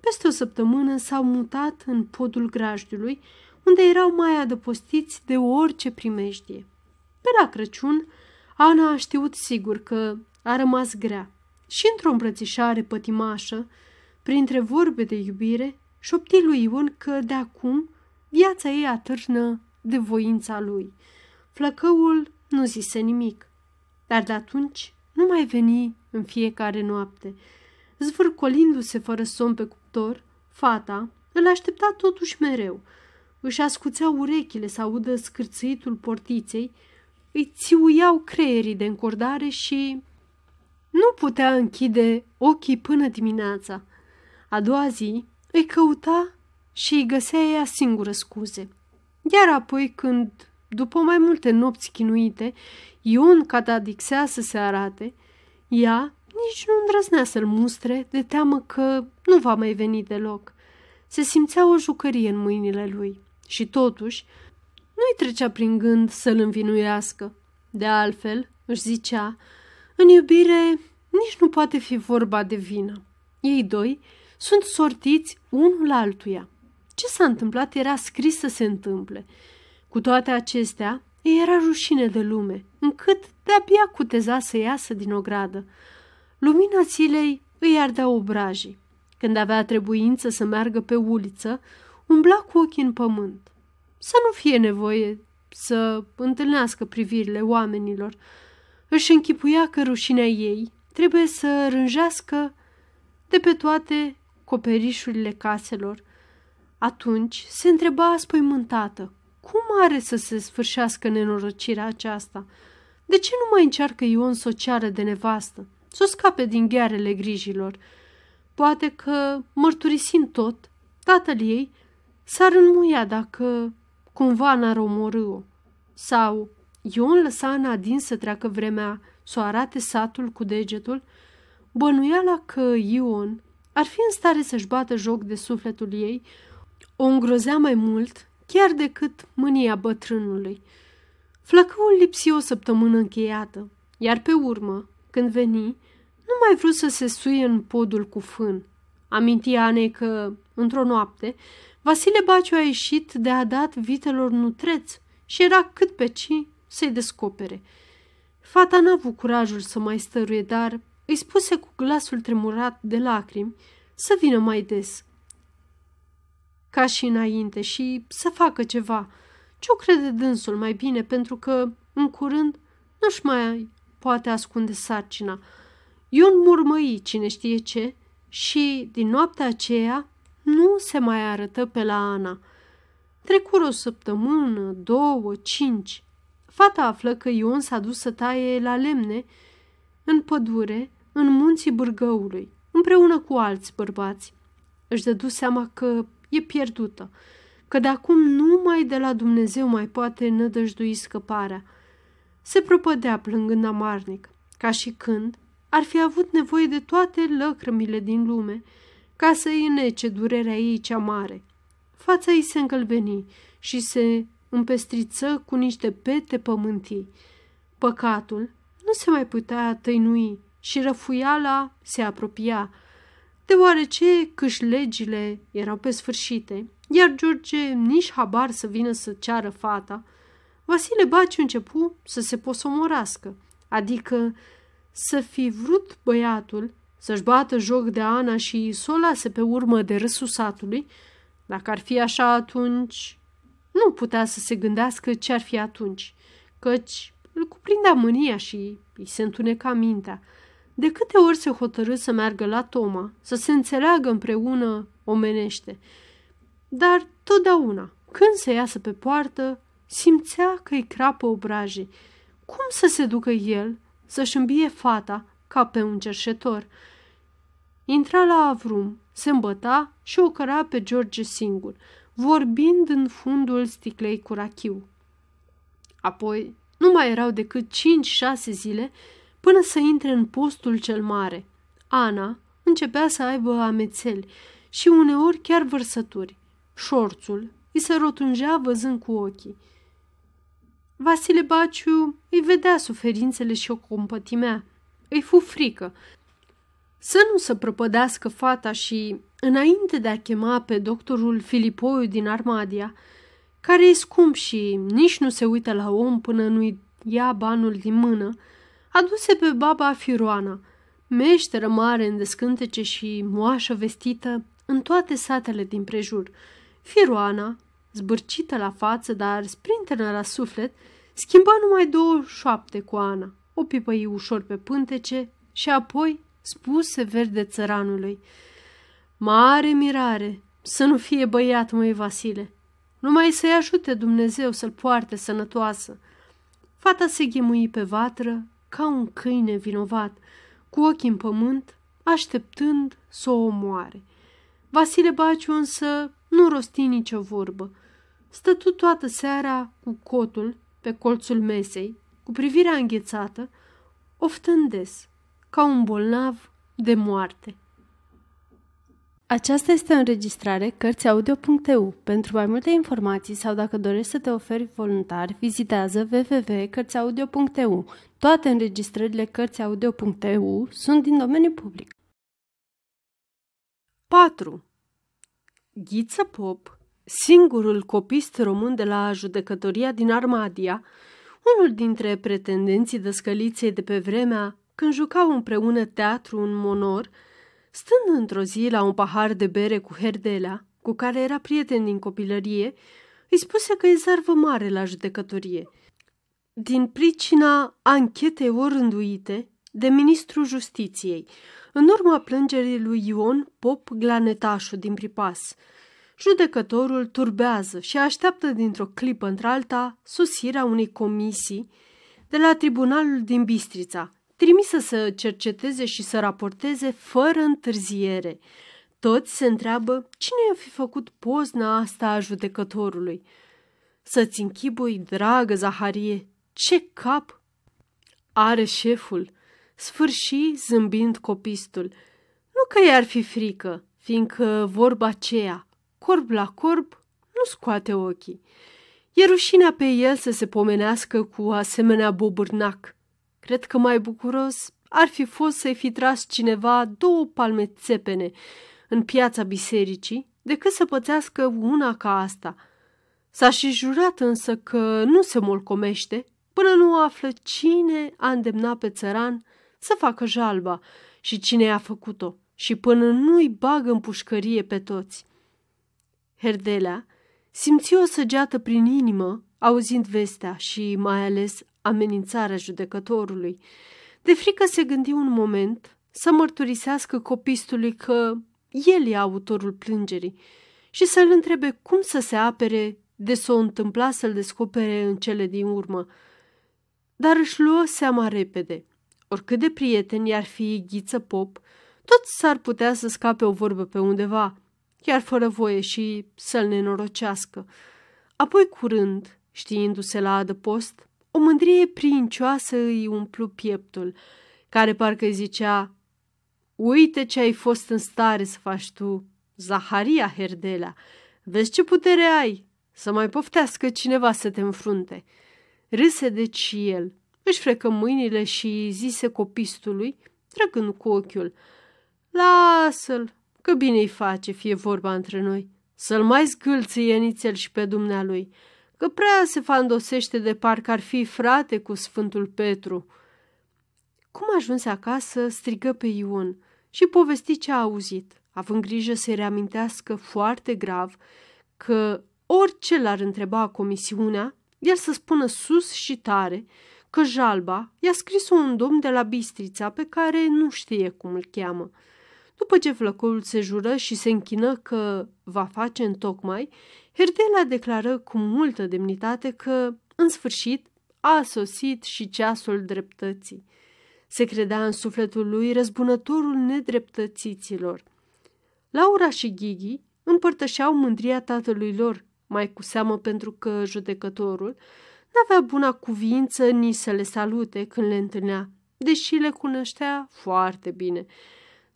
Peste o săptămână s-au mutat în podul grajdului, unde erau mai adăpostiți de orice primejdie. Pe la Crăciun, Ana a știut sigur că a rămas grea și într-o îmbrățișare pătimașă, printre vorbe de iubire, șopti lui Ion că de acum viața ei atârnă de voința lui. Flăcăul nu zise nimic, dar de atunci nu mai veni în fiecare noapte. Zvârcolindu-se fără somn pe cuptor, fata îl aștepta totuși mereu. Își ascuțea urechile să audă scârțâitul portiței, îi țiuiau creierii de încordare și nu putea închide ochii până dimineața. A doua zi îi căuta și îi găsea ea singură scuze. Iar apoi, când, după mai multe nopți chinuite, Ion catadixea să se arate, ea nici nu îndrăznea să-l mustre de teamă că nu va mai veni deloc. Se simțea o jucărie în mâinile lui și totuși nu-i trecea prin gând să-l învinuiască. De altfel, își zicea, în iubire nici nu poate fi vorba de vină. Ei doi sunt sortiți unul altuia. Ce s-a întâmplat era scris să se întâmple. Cu toate acestea, îi era rușine de lume, încât de-abia cuteza să iasă din ogradă. Lumina zilei îi ardea obrajii. Când avea trebuință să meargă pe uliță, umbla cu ochii în pământ. Să nu fie nevoie să întâlnească privirile oamenilor. Își închipuia că rușinea ei trebuie să rânjească de pe toate coperișurile caselor. Atunci se întreba spăimântată, cum are să se sfârșească nenorocirea aceasta? De ce nu mai încearcă Ion să o ceară de nevastă, să o scape din ghearele grijilor? Poate că, mărturisind tot, tatăl ei s-ar înmuia dacă cumva n-ar omorâ-o. Sau Ion lăsa în adin să treacă vremea să o arate satul cu degetul, bănuiala că Ion ar fi în stare să-și bată joc de sufletul ei, o îngrozea mai mult chiar decât mânia bătrânului. Flăcăul lipsi o săptămână încheiată, iar pe urmă, când veni, nu mai vrut să se suie în podul cu fân. Aminti Anei că, într-o noapte, Vasile Baciu a ieșit de a dat vitelor nutreți și era cât pe ci să-i descopere. Fata n-a avut curajul să mai stăruie, dar îi spuse cu glasul tremurat de lacrimi să vină mai des, ca și înainte, și să facă ceva. Ce-o crede dânsul mai bine, pentru că, în curând, nu-și mai poate ascunde sarcina. Ion murmăi cine știe ce și, din noaptea aceea, nu se mai arătă pe la Ana. Trecură o săptămână, două, cinci. Fata află că Ion s-a dus să taie la lemne în pădure, în munții Bârgăului, împreună cu alți bărbați. Își dădu seama că e pierdută, că de acum numai de la Dumnezeu mai poate nădăjdui scăparea. Se propădea plângând amarnic, ca și când ar fi avut nevoie de toate lăcrămile din lume ca să îi nece durerea ei cea mare. Fața ei se încălbeni și se împestriță cu niște pete pământii. Păcatul nu se mai putea tăinui și răfuiala se apropia, deoarece câșlegile erau pe sfârșite iar George nici habar să vină să ceară fata, Vasile Baciu începu să se posomorească, adică să fi vrut băiatul să-și bată joc de Ana și să o lase pe urmă de râsul satului, dacă ar fi așa atunci, nu putea să se gândească ce ar fi atunci, căci îl cuprindea mânia și îi se întuneca mintea. De câte ori se hotărâ să meargă la Toma, să se înțeleagă împreună omenește. Dar totdeauna, când se iasă pe poartă, simțea că îi crapă obraje. Cum să se ducă el să-și îmbie fata ca pe un cerșetor? Intra la avrum, se îmbăta și o căra pe George singur, vorbind în fundul sticlei cu rachiu. Apoi nu mai erau decât cinci-șase zile până să intre în postul cel mare. Ana începea să aibă amețeli și uneori chiar vărsături. Șorțul îi se rotunjea văzând cu ochii. Vasile Baciu îi vedea suferințele și o compătimea. Îi fu frică. Să nu se prăpădească fata și, înainte de a chema pe doctorul Filipoiu din Armadia, care e scump și nici nu se uită la om până nu-i ia banul din mână, aduse pe baba Firoana, meșteră mare în descântece și moașă vestită în toate satele din prejur. Firoana, zbârcită la față, dar sprintenă la suflet, schimba numai două șoapte cu Ana, o pipăi ușor pe pântece și apoi spuse verde țăranului. Mare mirare, să nu fie băiat, măi Vasile, numai să-i ajute Dumnezeu să-l poarte sănătoasă. Fata se ghemui pe vatră ca un câine vinovat, cu ochii în pământ, așteptând să o omoare. Vasile Baciu însă nu rosti nicio vorbă. Stătu toată seara cu cotul pe colțul mesei, cu privirea înghețată, oftând des, ca un bolnav de moarte. Aceasta este o înregistrare Cărțiaudio.eu. Pentru mai multe informații sau dacă dorești să te oferi voluntar, vizitează www.cărțiaudio.eu. Toate înregistrările Cărțiaudio.eu sunt din domeniu public. 4. Ghiță Pop, singurul copist român de la judecătoria din Armadia, unul dintre pretendenții dăscăliției de pe vremea când jucau împreună teatru în monor, Stând într-o zi la un pahar de bere cu Herdelea, cu care era prieten din copilărie, îi spuse că e zarvă mare la judecătorie. Din pricina anchetei orânduite de ministrul justiției, în urma plângerii lui Ion Pop Glanetașu din Pripas, judecătorul turbează și așteaptă dintr-o clipă într-alta sosirea unei comisii de la tribunalul din Bistrița, trimisă să cerceteze și să raporteze fără întârziere. Toți se întreabă cine i-a fi făcut pozna asta a judecătorului. Să-ți închibui, dragă Zaharie, ce cap are șeful, sfârși zâmbind copistul. Nu că i-ar fi frică, fiindcă vorba aceea, corb la corb, nu scoate ochii. E rușinea pe el să se pomenească cu asemenea bobârnac. Cred că mai bucuros ar fi fost să-i fi tras cineva două palme țepene în piața bisericii decât să pățească una ca asta. S-a și jurat însă că nu se molcomește până nu află cine a îndemnat pe țăran să facă jalba și cine a făcut-o și până nu-i bagă în pușcărie pe toți. Herdelea simți o săgeată prin inimă auzind vestea și mai ales amenințarea judecătorului. De frică se gândi un moment să mărturisească copistului că el e autorul plângerii și să-l întrebe cum să se apere de s-o întâmpla să-l descopere în cele din urmă. Dar își luă seama repede. Oricât de prieteni ar fi Ghiță Pop, tot s-ar putea să scape o vorbă pe undeva, chiar fără voie și să-l nenorocească. Apoi curând, știindu-se la adăpost, o mândrie princioasă îi umplu pieptul, care parcă zicea, Uite ce ai fost în stare să faci tu, Zaharia Herdelea, vezi ce putere ai, să mai poftească cineva să te înfrunte. Râse deci el, își frecă mâinile și zise copistului, trăgând cu ochiul, Lasă-l, că bine-i face, fie vorba între noi. să-l mai zgâlție nițel și pe dumnealui, că prea se fandosește de parcă ar fi frate cu Sfântul Petru. Cum ajunse acasă, strigă pe Ion și povesti ce a auzit, având grijă să-i reamintească foarte grav că orice l-ar întreba comisiunea, el să spună sus și tare că Jalba i-a scris un domn de la Bistrița pe care nu știe cum îl cheamă. După ce flăcăul se jură și se închină că va face în tocmai, Herdela declară cu multă demnitate că, în sfârșit, a sosit și ceasul dreptății. Se credea în sufletul lui răzbunătorul nedreptățiților. Laura și Ghighi împărtășeau mândria tatălui lor, mai cu seamă pentru că judecătorul n-avea buna cuvință nici să le salute când le întâlnea, deși le cunoștea foarte bine.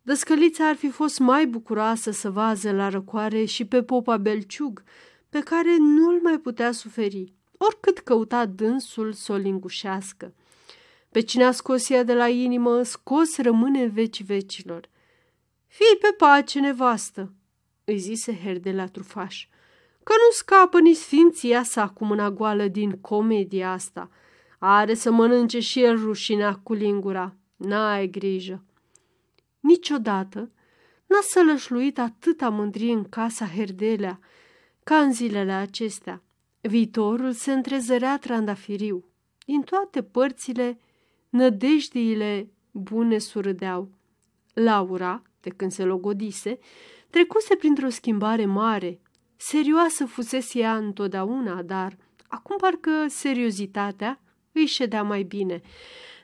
Dăscălița ar fi fost mai bucuroasă să vază la răcoare și pe popa Belciug, pe care nu-l mai putea suferi, oricât căuta dânsul să o lingușească. Pe cine a scos ea de la inimă, scos rămâne în veci vecilor. Fii pe pace, nevastă, îi zise Herde la trufaș, că nu scapă nici sfinția sa cu mâna goală din comedia asta. Are să mănânce și el rușinea cu lingura. N-ai grijă. Niciodată n-a sălășluit atâta mândrie în casa Herdelea ca în zilele acestea. Viitorul se întrezărea trandafiriu. Din toate părțile, nădejdiile bune surâdeau. Laura, de când se logodise, trecuse printr-o schimbare mare. Serioasă fusese ea întotdeauna, dar acum parcă seriozitatea îi ședea mai bine.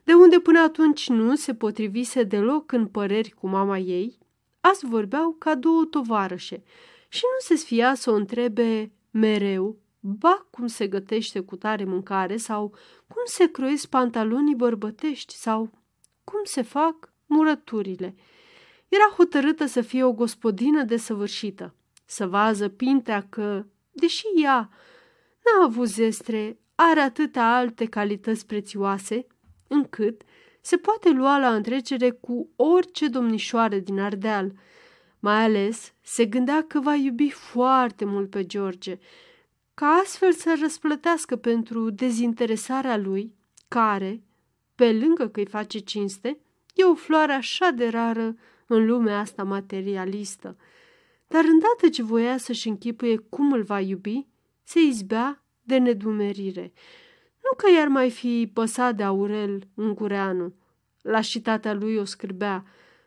De unde până atunci nu se potrivise deloc în păreri cu mama ei, azi vorbeau ca două tovarășe și nu se sfia să o întrebe mereu, ba cum se gătește cu tare mâncare sau cum se croiesc pantalonii bărbătești sau cum se fac murăturile. Era hotărâtă să fie o gospodină desăvârșită, să vază pintea că, deși ea n-a avut zestre, are atâtea alte calități prețioase, încât se poate lua la întrecere cu orice domnișoară din Ardeal. Mai ales se gândea că va iubi foarte mult pe George, ca astfel să răsplătească pentru dezinteresarea lui, care, pe lângă că îi face cinste, e o floare așa de rară în lumea asta materialistă. Dar îndată ce voia să-și închipuie cum îl va iubi, se izbea de nedumerire. Nu că i-ar mai fi păsat de Aurel Ungureanu. Lașitatea lui o scârbea,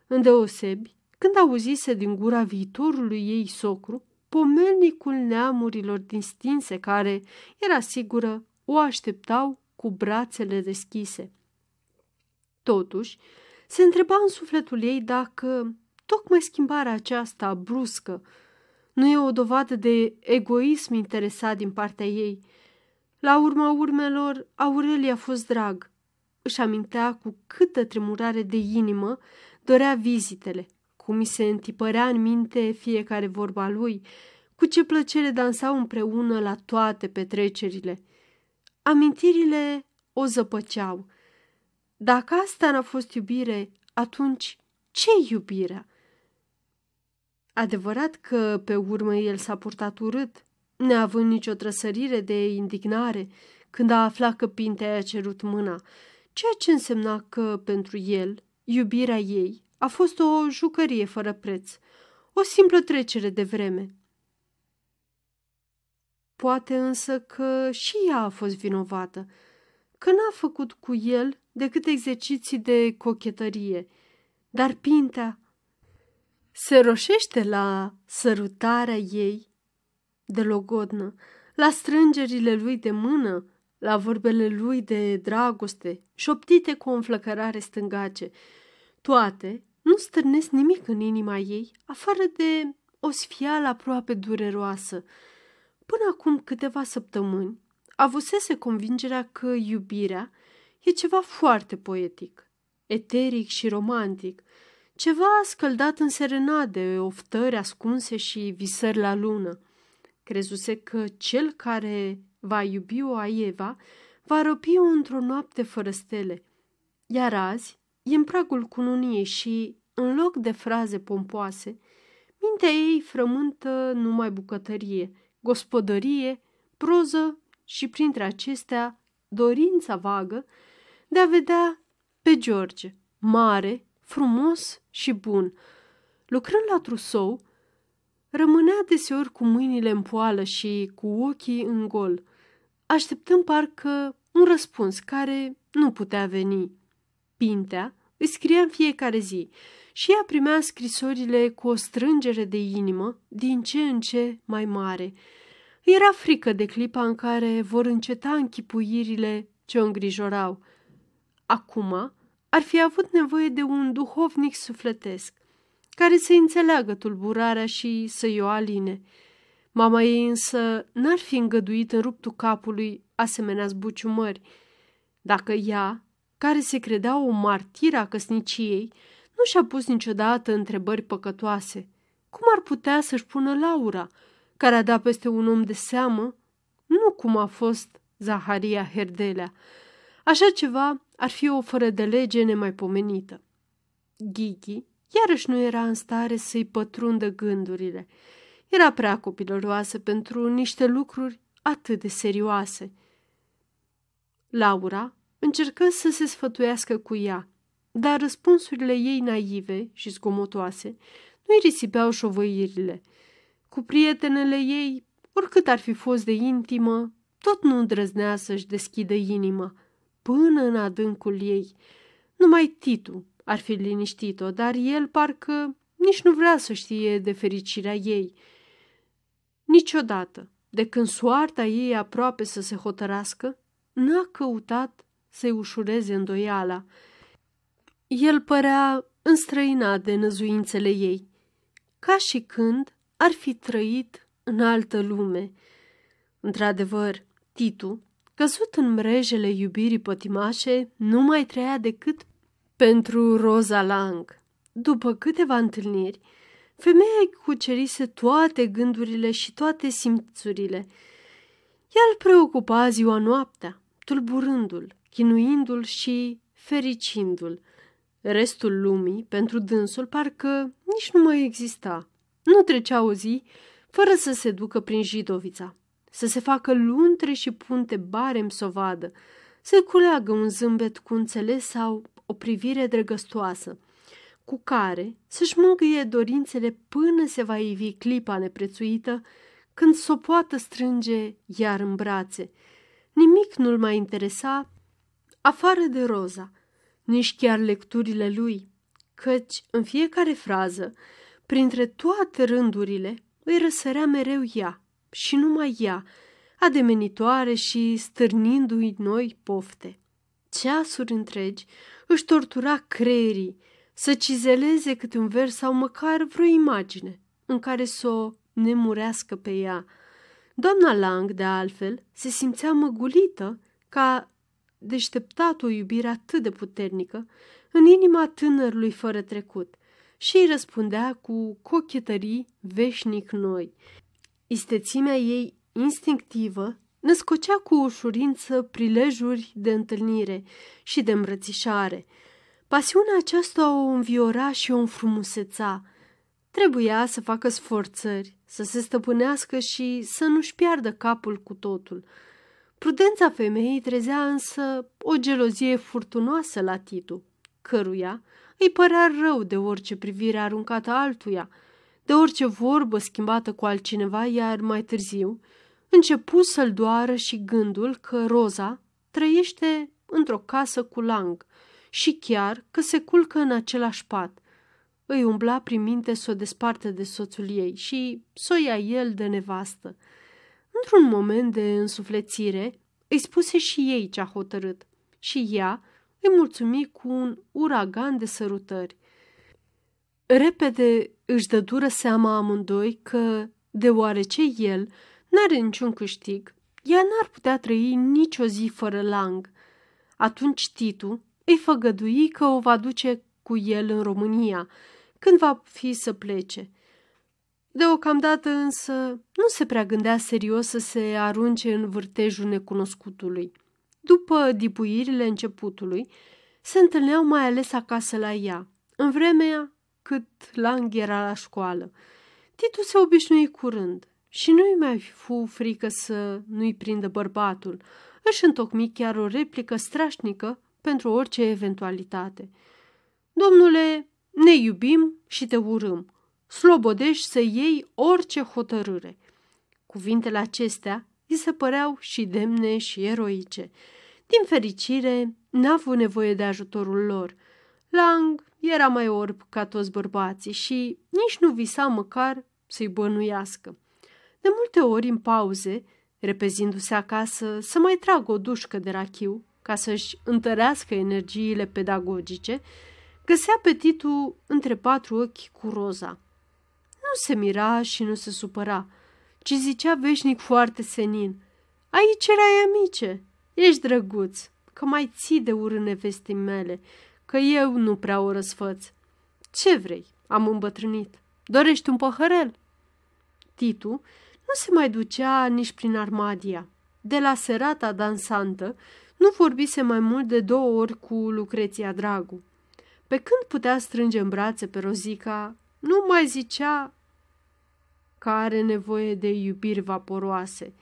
îndeosebi, când auzise din gura viitorului ei socru pomelnicul neamurilor distinse care, era sigură, o așteptau cu brațele deschise. Totuși, se întreba în sufletul ei dacă tocmai schimbarea aceasta bruscă nu e o dovadă de egoism interesat din partea ei. La urma urmelor, Aurelia a fost drag. Își amintea cu câtă tremurare de inimă dorea vizitele, cum îi se întipărea în minte fiecare vorba lui, cu ce plăcere dansau împreună la toate petrecerile. Amintirile o zăpăceau. Dacă asta n-a fost iubire, atunci ce iubirea? Adevărat că pe urmă el s-a purtat urât, neavând nicio trăsărire de indignare când a aflat că Pintea i-a cerut mâna, ceea ce însemna că, pentru el, iubirea ei a fost o jucărie fără preț, o simplă trecere de vreme. Poate însă că și ea a fost vinovată, că n-a făcut cu el decât exerciții de cochetărie, dar Pintea se roșește la sărutarea ei de logodnă, la strângerile lui de mână, la vorbele lui de dragoste, șoptite cu o înflăcărare stângace. Toate nu stârnesc nimic în inima ei, afară de o sfială aproape dureroasă. Până acum câteva săptămâni, avusese convingerea că iubirea e ceva foarte poetic, eteric și romantic, ceva scăldat în serenade, oftări ascunse și visări la lună. Crezuse că cel care va iubi o Aieva va răpi-o într-o noapte fără stele. Iar azi e în pragul cununiei și, în loc de fraze pompoase, Mintea ei frământă numai bucătărie, gospodărie, proză și printre acestea dorința vagă de a vedea pe George, mare, frumos și bun. Lucrând la trusou, rămânea deseori cu mâinile în poală și cu ochii în gol, așteptând parcă un răspuns care nu putea veni. Pintea îi scria în fiecare zi și ea primea scrisorile cu o strângere de inimă din ce în ce mai mare. Era frică de clipa în care vor înceta închipuirile ce o îngrijorau. Acum ar fi avut nevoie de un duhovnic sufletesc, care să înțeleagă tulburarea și să-i o aline. Mama ei însă n-ar fi îngăduit în ruptul capului asemenea zbuciumări. Dacă ea, care se credea o martiră a căsniciei, nu și-a pus niciodată întrebări păcătoase. Cum ar putea să-și pună Laura, care a dat peste un om de seamă, nu cum a fost Zaharia Herdelea. Așa ceva ar fi o fără de lege nemaipomenită. Ghighi iarăși nu era în stare să-i pătrundă gândurile. Era prea copilăroasă pentru niște lucruri atât de serioase. Laura încercă să se sfătuiască cu ea, dar răspunsurile ei naive și zgomotoase nu-i risipeau șovăirile. Cu prietenele ei, oricât ar fi fost de intimă, tot nu îndrăznea să-și deschidă inima, până în adâncul ei. Numai Titu ar fi liniștit-o, dar el parcă nici nu vrea să știe de fericirea ei. Niciodată, de când soarta ei aproape să se hotărască, n-a căutat să-i ușureze îndoiala. El părea înstrăinat de năzuințele ei, ca și când ar fi trăit în altă lume. Într-adevăr, Titu, căzut în mrejele iubirii pătimașe, nu mai trăia decât pentru Rosa Lang. După câteva întâlniri, femeia îi cucerise toate gândurile și toate simțurile. Ea îl preocupa ziua noaptea, tulburându-l, chinuindu-l și fericindu-l. Restul lumii, pentru dânsul, parcă nici nu mai exista. Nu trecea o zi fără să se ducă prin Jidovița, să se facă luntre și punte barem să o vadă, să culeagă un zâmbet cu înțeles sau o privire drăgăstoasă, cu care să-și mângâie dorințele până se va ivi clipa neprețuită, când s-o poată strânge iar în brațe. Nimic nu-l mai interesa afară de Roza, nici chiar lecturile lui, căci în fiecare frază, printre toate rândurile, îi răsărea mereu ea și numai ea, ademenitoare și stârnindu-i noi pofte. Ceasuri întregi își tortura creierii să cizeleze câte un vers sau măcar vreo imagine în care să o nemurească pe ea. Doamna Lang, de altfel, se simțea măgulită ca deșteptat o iubire atât de puternică în inima tânărului fără trecut și îi răspundea cu cochetării veșnic noi. Istețimea ei instinctivă născocea cu ușurință prilejuri de întâlnire și de îmbrățișare. Pasiunea aceasta o înviora și o înfrumuseța. Trebuia să facă sforțări, să se stăpânească și să nu-și piardă capul cu totul. Prudența femeii trezea însă o gelozie furtunoasă la Titu, căruia îi părea rău de orice privire aruncată altuia, de orice vorbă schimbată cu altcineva, iar mai târziu începu să-l doară și gândul că Roza trăiește într-o casă cu lang și chiar că se culcă în același pat. Îi umbla prin minte să o desparte de soțul ei și să o ia el de nevastă. Într-un moment de însuflețire, îi spuse și ei ce-a hotărât și ea îi mulțumi cu un uragan de sărutări. Repede își dă dură seama amândoi că, deoarece el n-are niciun câștig, ea n-ar putea trăi nicio zi fără lang. Atunci Titu îi făgădui că o va duce cu el în România, când va fi să plece. Deocamdată însă nu se prea gândea serios să se arunce în vârtejul necunoscutului. După dipuirile începutului, se întâlneau mai ales acasă la ea, în vremea cât Lang era la școală. Titu se obișnui curând și nu-i mai fu frică să nu-i prindă bărbatul. Își întocmi chiar o replică strașnică pentru orice eventualitate. Domnule, ne iubim și te urâm. Slobodești să iei orice hotărâre. Cuvintele acestea îi se păreau și demne și eroice. Din fericire, n-a avut nevoie de ajutorul lor. Lang era mai orb ca toți bărbații și nici nu visa măcar să-i bănuiască. De multe ori, în pauze, repezindu-se acasă să mai tragă o dușcă de rachiu ca să-și întărească energiile pedagogice, găsea pe Titu între patru ochi cu roza. Nu se mira și nu se supăra, ci zicea veșnic foarte senin. Aici erai amice, ești drăguț, că mai ții de urâ nevestii mele, că eu nu prea o răsfăț. Ce vrei? Am îmbătrânit. Dorești un păhărel? Titu nu se mai ducea nici prin Armadia. De la serata dansantă nu vorbise mai mult de două ori cu Lucreția Dragu. Pe când putea strânge în brațe pe Rozica, nu mai zicea că are nevoie de iubiri vaporoase.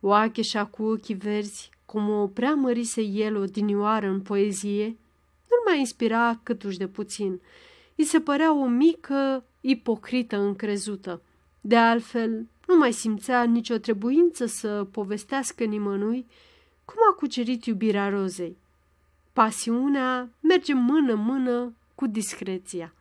Oacheșa cu ochii verzi, cum o prea mărise el odinioară în poezie, nu mai inspira câtuși de puțin. I se părea o mică ipocrită încrezută. De altfel, nu mai simțea nicio trebuință să povestească nimănui cum a cucerit iubirea rozei. Pasiunea merge mână-mână cu discreția.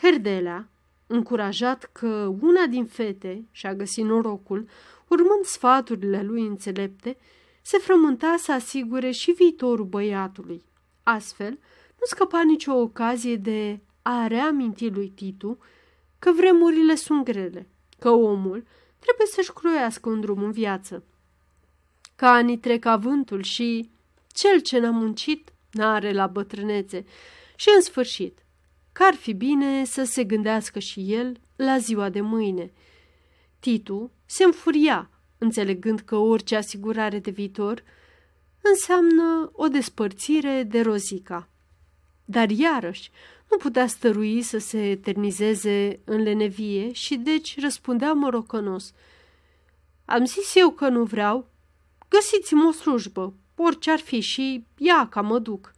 Herdelea, încurajat că una din fete și-a găsit norocul, urmând sfaturile lui înțelepte, se frământa să asigure și viitorul băiatului. Astfel, nu scăpa nicio ocazie de a reaminti lui Titu că vremurile sunt grele, că omul trebuie să-și croiască un drum în viață. Că anii trec avântul și cel ce n-a muncit n-are la bătrânețe și, în sfârșit, că ar fi bine să se gândească și el la ziua de mâine. Titu se înfuria, înțelegând că orice asigurare de viitor înseamnă o despărțire de Rozica. Dar iarăși nu putea stărui să se eternizeze în lenevie și deci răspundea morocănos. Am zis eu că nu vreau. Găsiți-mi o slujbă, orice ar fi și ia ca mă duc.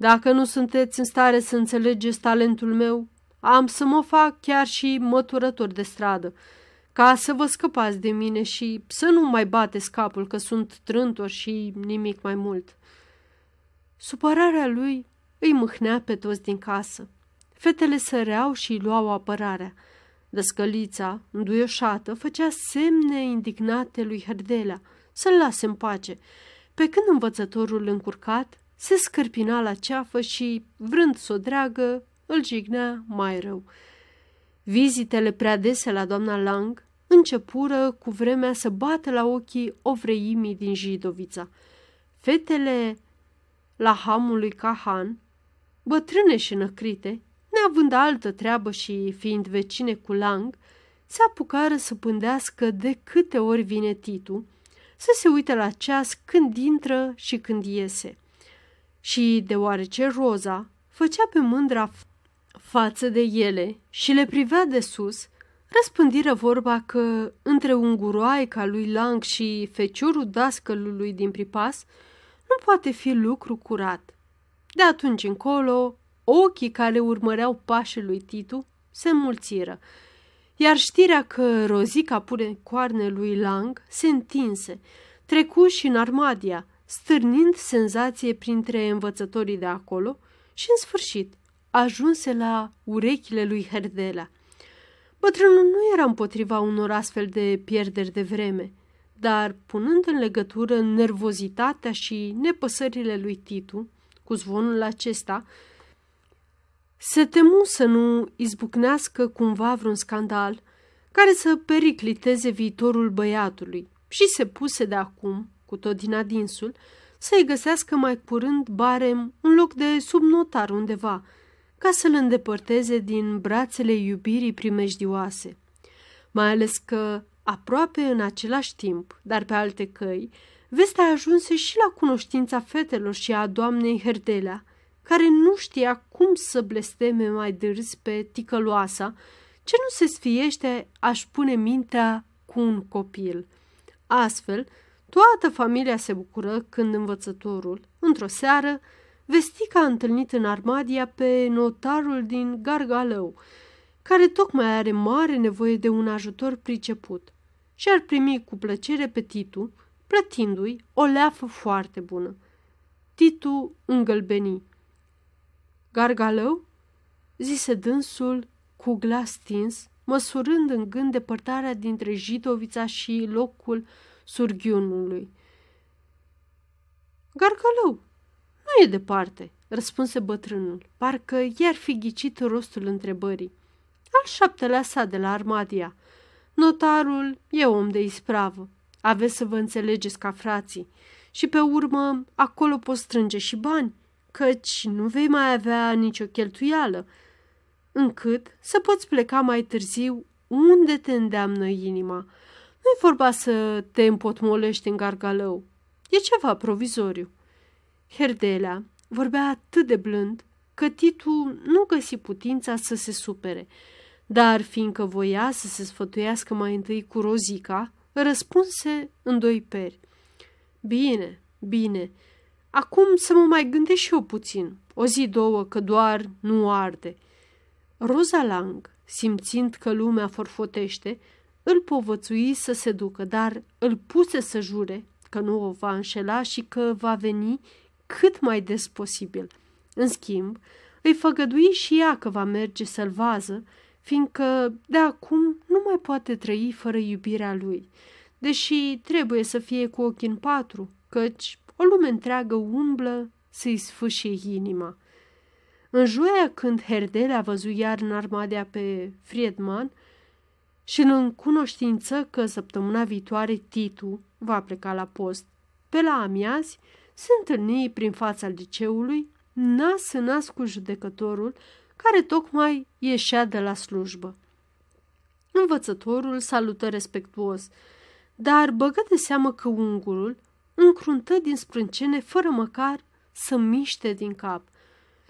Dacă nu sunteți în stare să înțelegeți talentul meu, am să mă fac chiar și măturător de stradă, ca să vă scăpați de mine și să nu mai bateți capul că sunt trântor și nimic mai mult. Supărarea lui îi mâhnea pe toți din casă. Fetele săreau și îi luau apărarea. Dăscălița, înduioșată, făcea semne indignate lui Herdelea să-l lase în pace, pe când învățătorul încurcat se scărpina la ceafă și, vrând să o dreagă, îl jignea mai rău. Vizitele prea dese la doamna Lang începură cu vremea să bată la ochii ovreimii din Jidovița. Fetele la hamul lui Cahan, bătrâne și năcrite, neavând altă treabă și fiind vecine cu Lang, se apucară să pândească de câte ori vine Titu, să se uite la ceas când intră și când iese. Și deoarece Roza făcea pe mândra față de ele și le privea de sus, răspândiră vorba că între unguroaica lui Lang și feciorul dascălului din pripas nu poate fi lucru curat. De atunci încolo, ochii care urmăreau pașii lui Titu se înmulțiră, iar știrea că Rozica pune coarne lui Lang se întinse, trecu și în Armadia, stârnind senzație printre învățătorii de acolo și, în sfârșit, ajunse la urechile lui Herdela. Bătrânul nu era împotriva unor astfel de pierderi de vreme, dar, punând în legătură nervozitatea și nepăsările lui Titu cu zvonul acesta, se temu să nu izbucnească cumva vreun scandal care să pericliteze viitorul băiatului și se puse de acum, cu tot din adinsul, să-i găsească mai curând barem un loc de subnotar undeva, ca să-l îndepărteze din brațele iubirii primejdioase. Mai ales că, aproape în același timp, dar pe alte căi, vestea ajunse și la cunoștința fetelor și a doamnei Herdelea, care nu știa cum să blesteme mai dârzi pe ticăloasa, ce nu se sfiește aș pune mintea cu un copil. Astfel, toată familia se bucură când învățătorul, într-o seară, vesti că a întâlnit în Armadia pe notarul din Gargalău, care tocmai are mare nevoie de un ajutor priceput și ar primi cu plăcere pe Titu, plătindu-i o leafă foarte bună. Titu îngălbeni. Gargalău? zise dânsul cu glas stins, măsurând în gând depărtarea dintre Jidovița și locul surghiunului. Gargalău, nu e departe, răspunse bătrânul, parcă i-ar fi ghicit rostul întrebării. Al șaptelea sa de la Armadia. Notarul e om de ispravă. Aveți să vă înțelegeți ca frații. Și pe urmă, acolo poți strânge și bani, căci nu vei mai avea nicio cheltuială, încât să poți pleca mai târziu unde te îndeamnă inima. Nu e vorba să te împotmolești în gargalău. E ceva provizoriu. Herdelea vorbea atât de blând că Titu nu găsi putința să se supere, dar fiindcă voia să se sfătuiască mai întâi cu Rozica, răspunse în doi peri. Bine, bine, acum să mă mai gândesc și eu puțin, o zi, două, că doar nu arde. Roza Lang, simțind că lumea forfotește, îl povățui să se ducă, dar îl puse să jure că nu o va înșela și că va veni cât mai des posibil. În schimb, îi făgădui și ea că va merge să-l vază, fiindcă de acum nu mai poate trăi fără iubirea lui, deși trebuie să fie cu ochii în patru, căci o lume întreagă umblă să-i sfâșie inima. În joia când Herdele a văzut iar în armadea pe Friedman și în cunoștință că săptămâna viitoare Titu va pleca la post, pe la amiazi se întâlni prin fața liceului, nas în nas cu judecătorul, care tocmai ieșea de la slujbă. Învățătorul salută respectuos, dar băgă de seamă că ungurul încruntă din sprâncene fără măcar să miște din cap.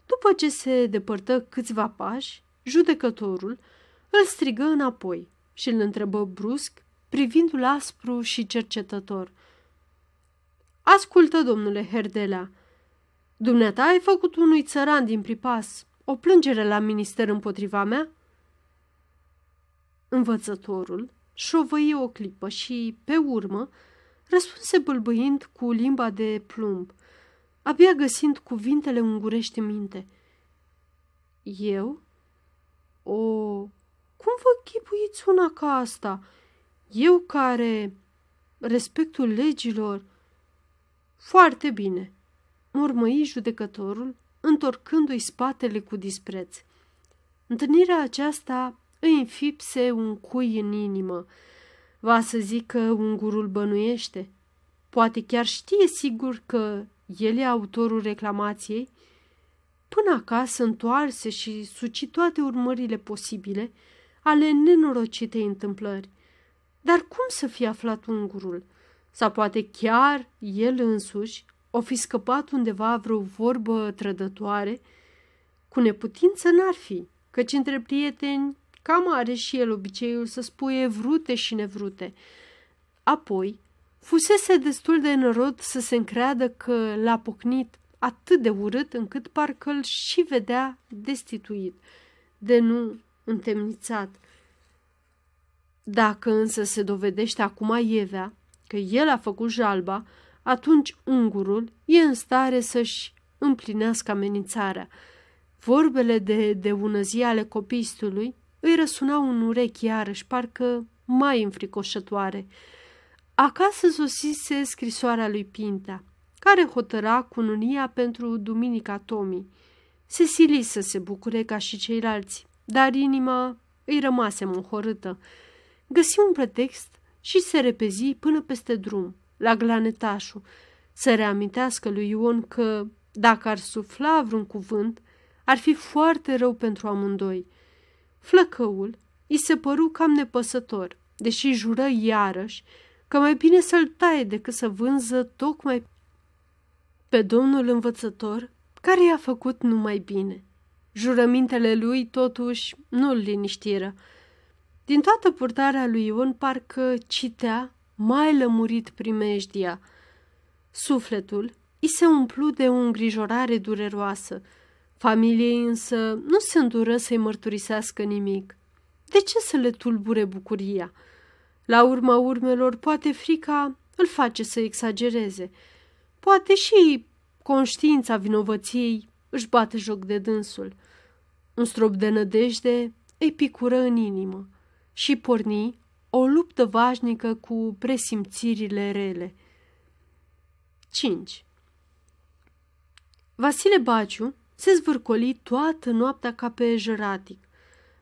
După ce se depărtă câțiva pași, judecătorul îl strigă înapoi și îl întrebă brusc, privindu-l aspru și cercetător. Ascultă, domnule Herdelea, dumneata ai făcut unui țăran din pripas o plângere la minister împotriva mea? Învățătorul șovăi o clipă și, pe urmă, răspunse bâlbâind cu limba de plumb, abia găsind cuvintele ungurește minte. Eu? O, cum vă chipuiți una ca asta? Eu care respectul legilor? Foarte bine, murmăi judecătorul, întorcându-i spatele cu dispreț. Întâlnirea aceasta îi înfipse un cui în inimă. Va să zică ungurul bănuiește. Poate chiar știe sigur că el e autorul reclamației. Până acasă întoarse și suci toate urmările posibile ale nenorocitei întâmplări. Dar cum să fie aflat ungurul? Sau poate chiar el însuși o fi scăpat undeva vreo vorbă trădătoare? Cu neputință n-ar fi, căci între prieteni cam are și el obiceiul să spuie vrute și nevrute. Apoi, fusese destul de înrod să se încreadă că l-a pocnit atât de urât încât parcă îl și vedea destituit, de nu întemnițat. Dacă însă se dovedește acum Ievea că el a făcut jalba, atunci ungurul e în stare să-și împlinească amenințarea. Vorbele de deunăzie ale copistului îi răsunau în urechi iarăși, parcă mai înfricoșătoare. Acasă sosise scrisoarea lui Pintea, care hotăra cununia pentru Duminica Tomii. Se sili să se bucure ca și ceilalți, dar inima îi rămase mohorâtă. Găsi un pretext și se repezi până peste drum, la glanetașul, să reamintească lui Ion că, dacă ar sufla vreun cuvânt, ar fi foarte rău pentru amândoi. Flăcăul îi se păru cam nepăsător, deși jură iarăși că mai bine să-l taie decât să vânză tocmai pe domnul învățător care i-a făcut numai bine. Jurămintele lui, totuși, nu-l liniștiră. Din toată purtarea lui Ion parcă citea mai lămurit primejdia. Sufletul i se umplu de o îngrijorare dureroasă. Familiei însă nu se îndură să-i mărturisească nimic. De ce să le tulbure bucuria? La urma urmelor, poate frica îl face să exagereze. Poate și conștiința vinovăției își bate joc de dânsul. Un strop de nădejde îi picură în inimă și porni o luptă vașnică cu presimțirile rele. 5. Vasile Baciu se zvârcoli toată noaptea ca pe jăratic.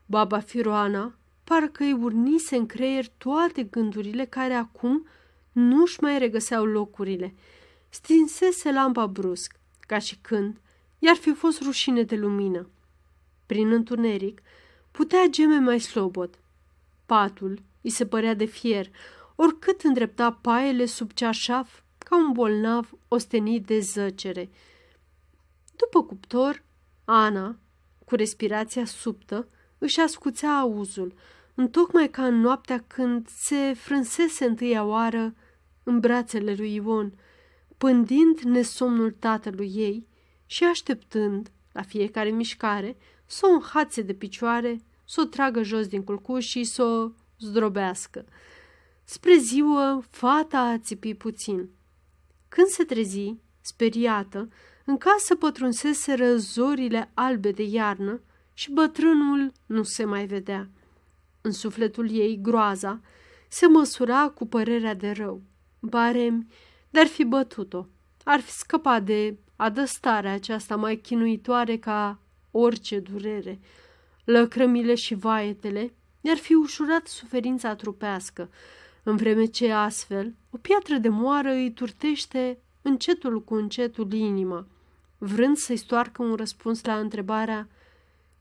Baba Firoana parcă îi urnise în creier toate gândurile care acum nu-și mai regăseau locurile. Stinsese lampa brusc, ca și când i-ar fi fost rușine de lumină. Prin întuneric putea geme mai slobot. Patul îi se părea de fier, oricât îndrepta paiele sub ceașaf ca un bolnav ostenit de zăcere. După cuptor, Ana, cu respirația subtă, își ascuțea auzul, întocmai ca în noaptea când se frânsese întâia oară în brațele lui Ion, pândind nesomnul tatălui ei și așteptând, la fiecare mișcare, să o înhațe de picioare, să o tragă jos din culcuș și să o zdrobească. Spre ziua, fata a țipit puțin. Când se trezi, speriată, în casă pătrunseseră zorile albe de iarnă și bătrânul nu se mai vedea. În sufletul ei, groaza se măsura cu părerea de rău. Baremi, dar fi bătut-o. Ar fi scăpat de adăstarea aceasta mai chinuitoare ca orice durere. Lăcrămile și vaetele i-ar fi ușurat suferința trupească, în vreme ce astfel o piatră de moară îi turtește încetul cu încetul inima, vrând să-i stoarcă un răspuns la întrebarea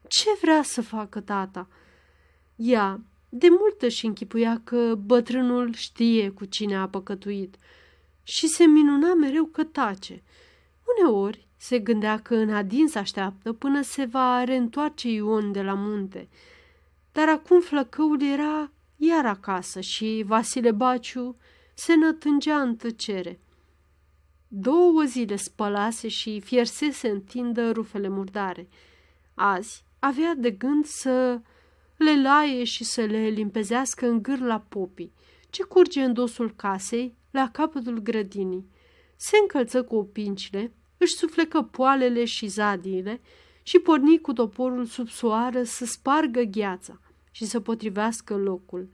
ce vrea să facă tata? Ea de mult își închipuia că bătrânul știe cu cine a păcătuit și se minuna mereu că tace. Uneori se gândea că în adins așteaptă până se va reîntoarce Ion de la munte. Dar acum flăcăul era iar acasă și Vasile Baciu se nătângea în tăcere. Două zile spălase și fiersese în tindă rufele murdare. Azi avea de gând să le laie și să le limpezească în gârla popii, ce curge în dosul casei, la capătul grădinii. Se încălță cu opincile, își suflecă poalele și zadiile și porni cu toporul sub soară să spargă gheața și să potrivească locul.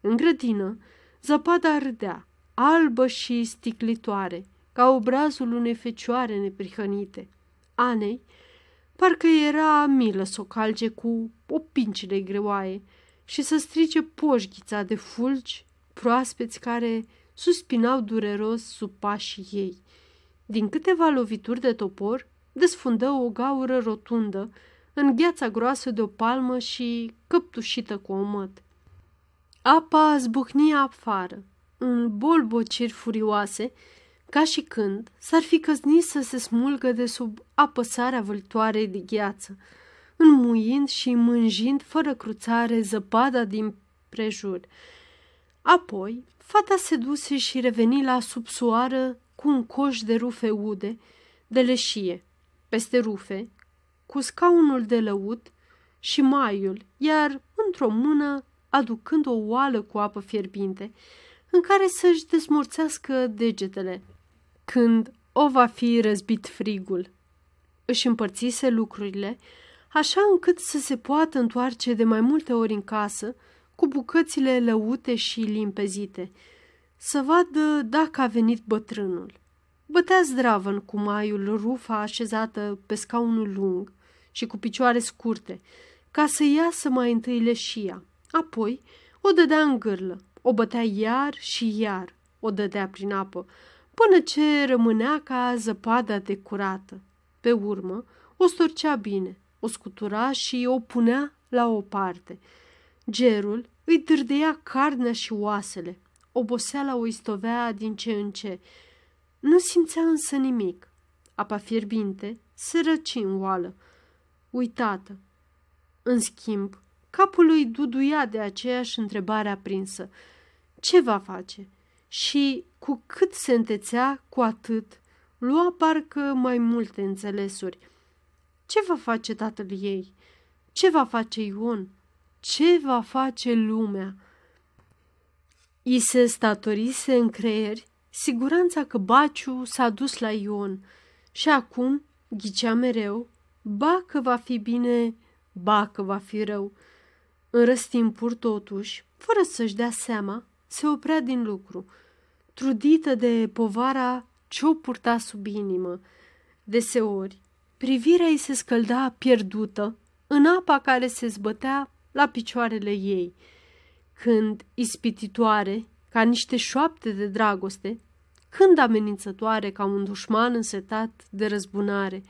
În grădină, zăpada râdea, albă și sticlitoare, ca obrazul unei fecioare neprihănite. Anei Parcă era milă să o calce cu opincile greoaie și să strice poșghița de fulgi proaspeți care suspinau dureros sub pașii ei. Din câteva lovituri de topor, desfundă o gaură rotundă în gheața groasă de o palmă și căptușită cu o măt. Apa zbucnia afară, în bolbociri furioase, ca și când s-ar fi căznit să se smulgă de sub apăsarea vâltoarei de gheață, înmuind și mânjind fără cruțare zăpada din prejur. Apoi, fata se duse și reveni la subsoară cu un coș de rufe ude, de leșie, peste rufe, cu scaunul de lăut și maiul, iar într-o mână aducând o oală cu apă fierbinte, în care să-și desmorțească degetele când o va fi răzbit frigul. Își împărțise lucrurile, așa încât să se poată întoarce de mai multe ori în casă, cu bucățile lăute și limpezite, să vadă dacă a venit bătrânul. Bătea zdravăn cu maiul rufa așezată pe scaunul lung și cu picioare scurte, ca să iasă mai întâi leșia. Apoi o dădea în gârlă, o bătea iar și iar, o dădea prin apă, până ce rămânea ca zăpada de curată. Pe urmă, o storcea bine, o scutura și o punea la o parte. Gerul îi dârdea carnea și oasele, oboseala o istovea din ce în ce. Nu simțea însă nimic. Apa fierbinte se răci în oală. Uitată. În schimb, capul lui duduia de aceeași întrebare aprinsă. Ce va face? Și cu cât se întețea, cu atât lua parcă mai multe înțelesuri. Ce va face tatăl ei? Ce va face Ion? Ce va face lumea? I se statorise în creier siguranța că Baciu s-a dus la Ion și acum ghicea mereu, ba că va fi bine, ba că va fi rău. În răstimpuri, totuși, fără să-și dea seama, se oprea din lucru, trudită de povara ce-o purta sub inimă. Deseori, privirea ei se scălda pierdută în apa care se zbătea la picioarele ei, când ispititoare, ca niște șoapte de dragoste, când amenințătoare ca un dușman însetat de răzbunare.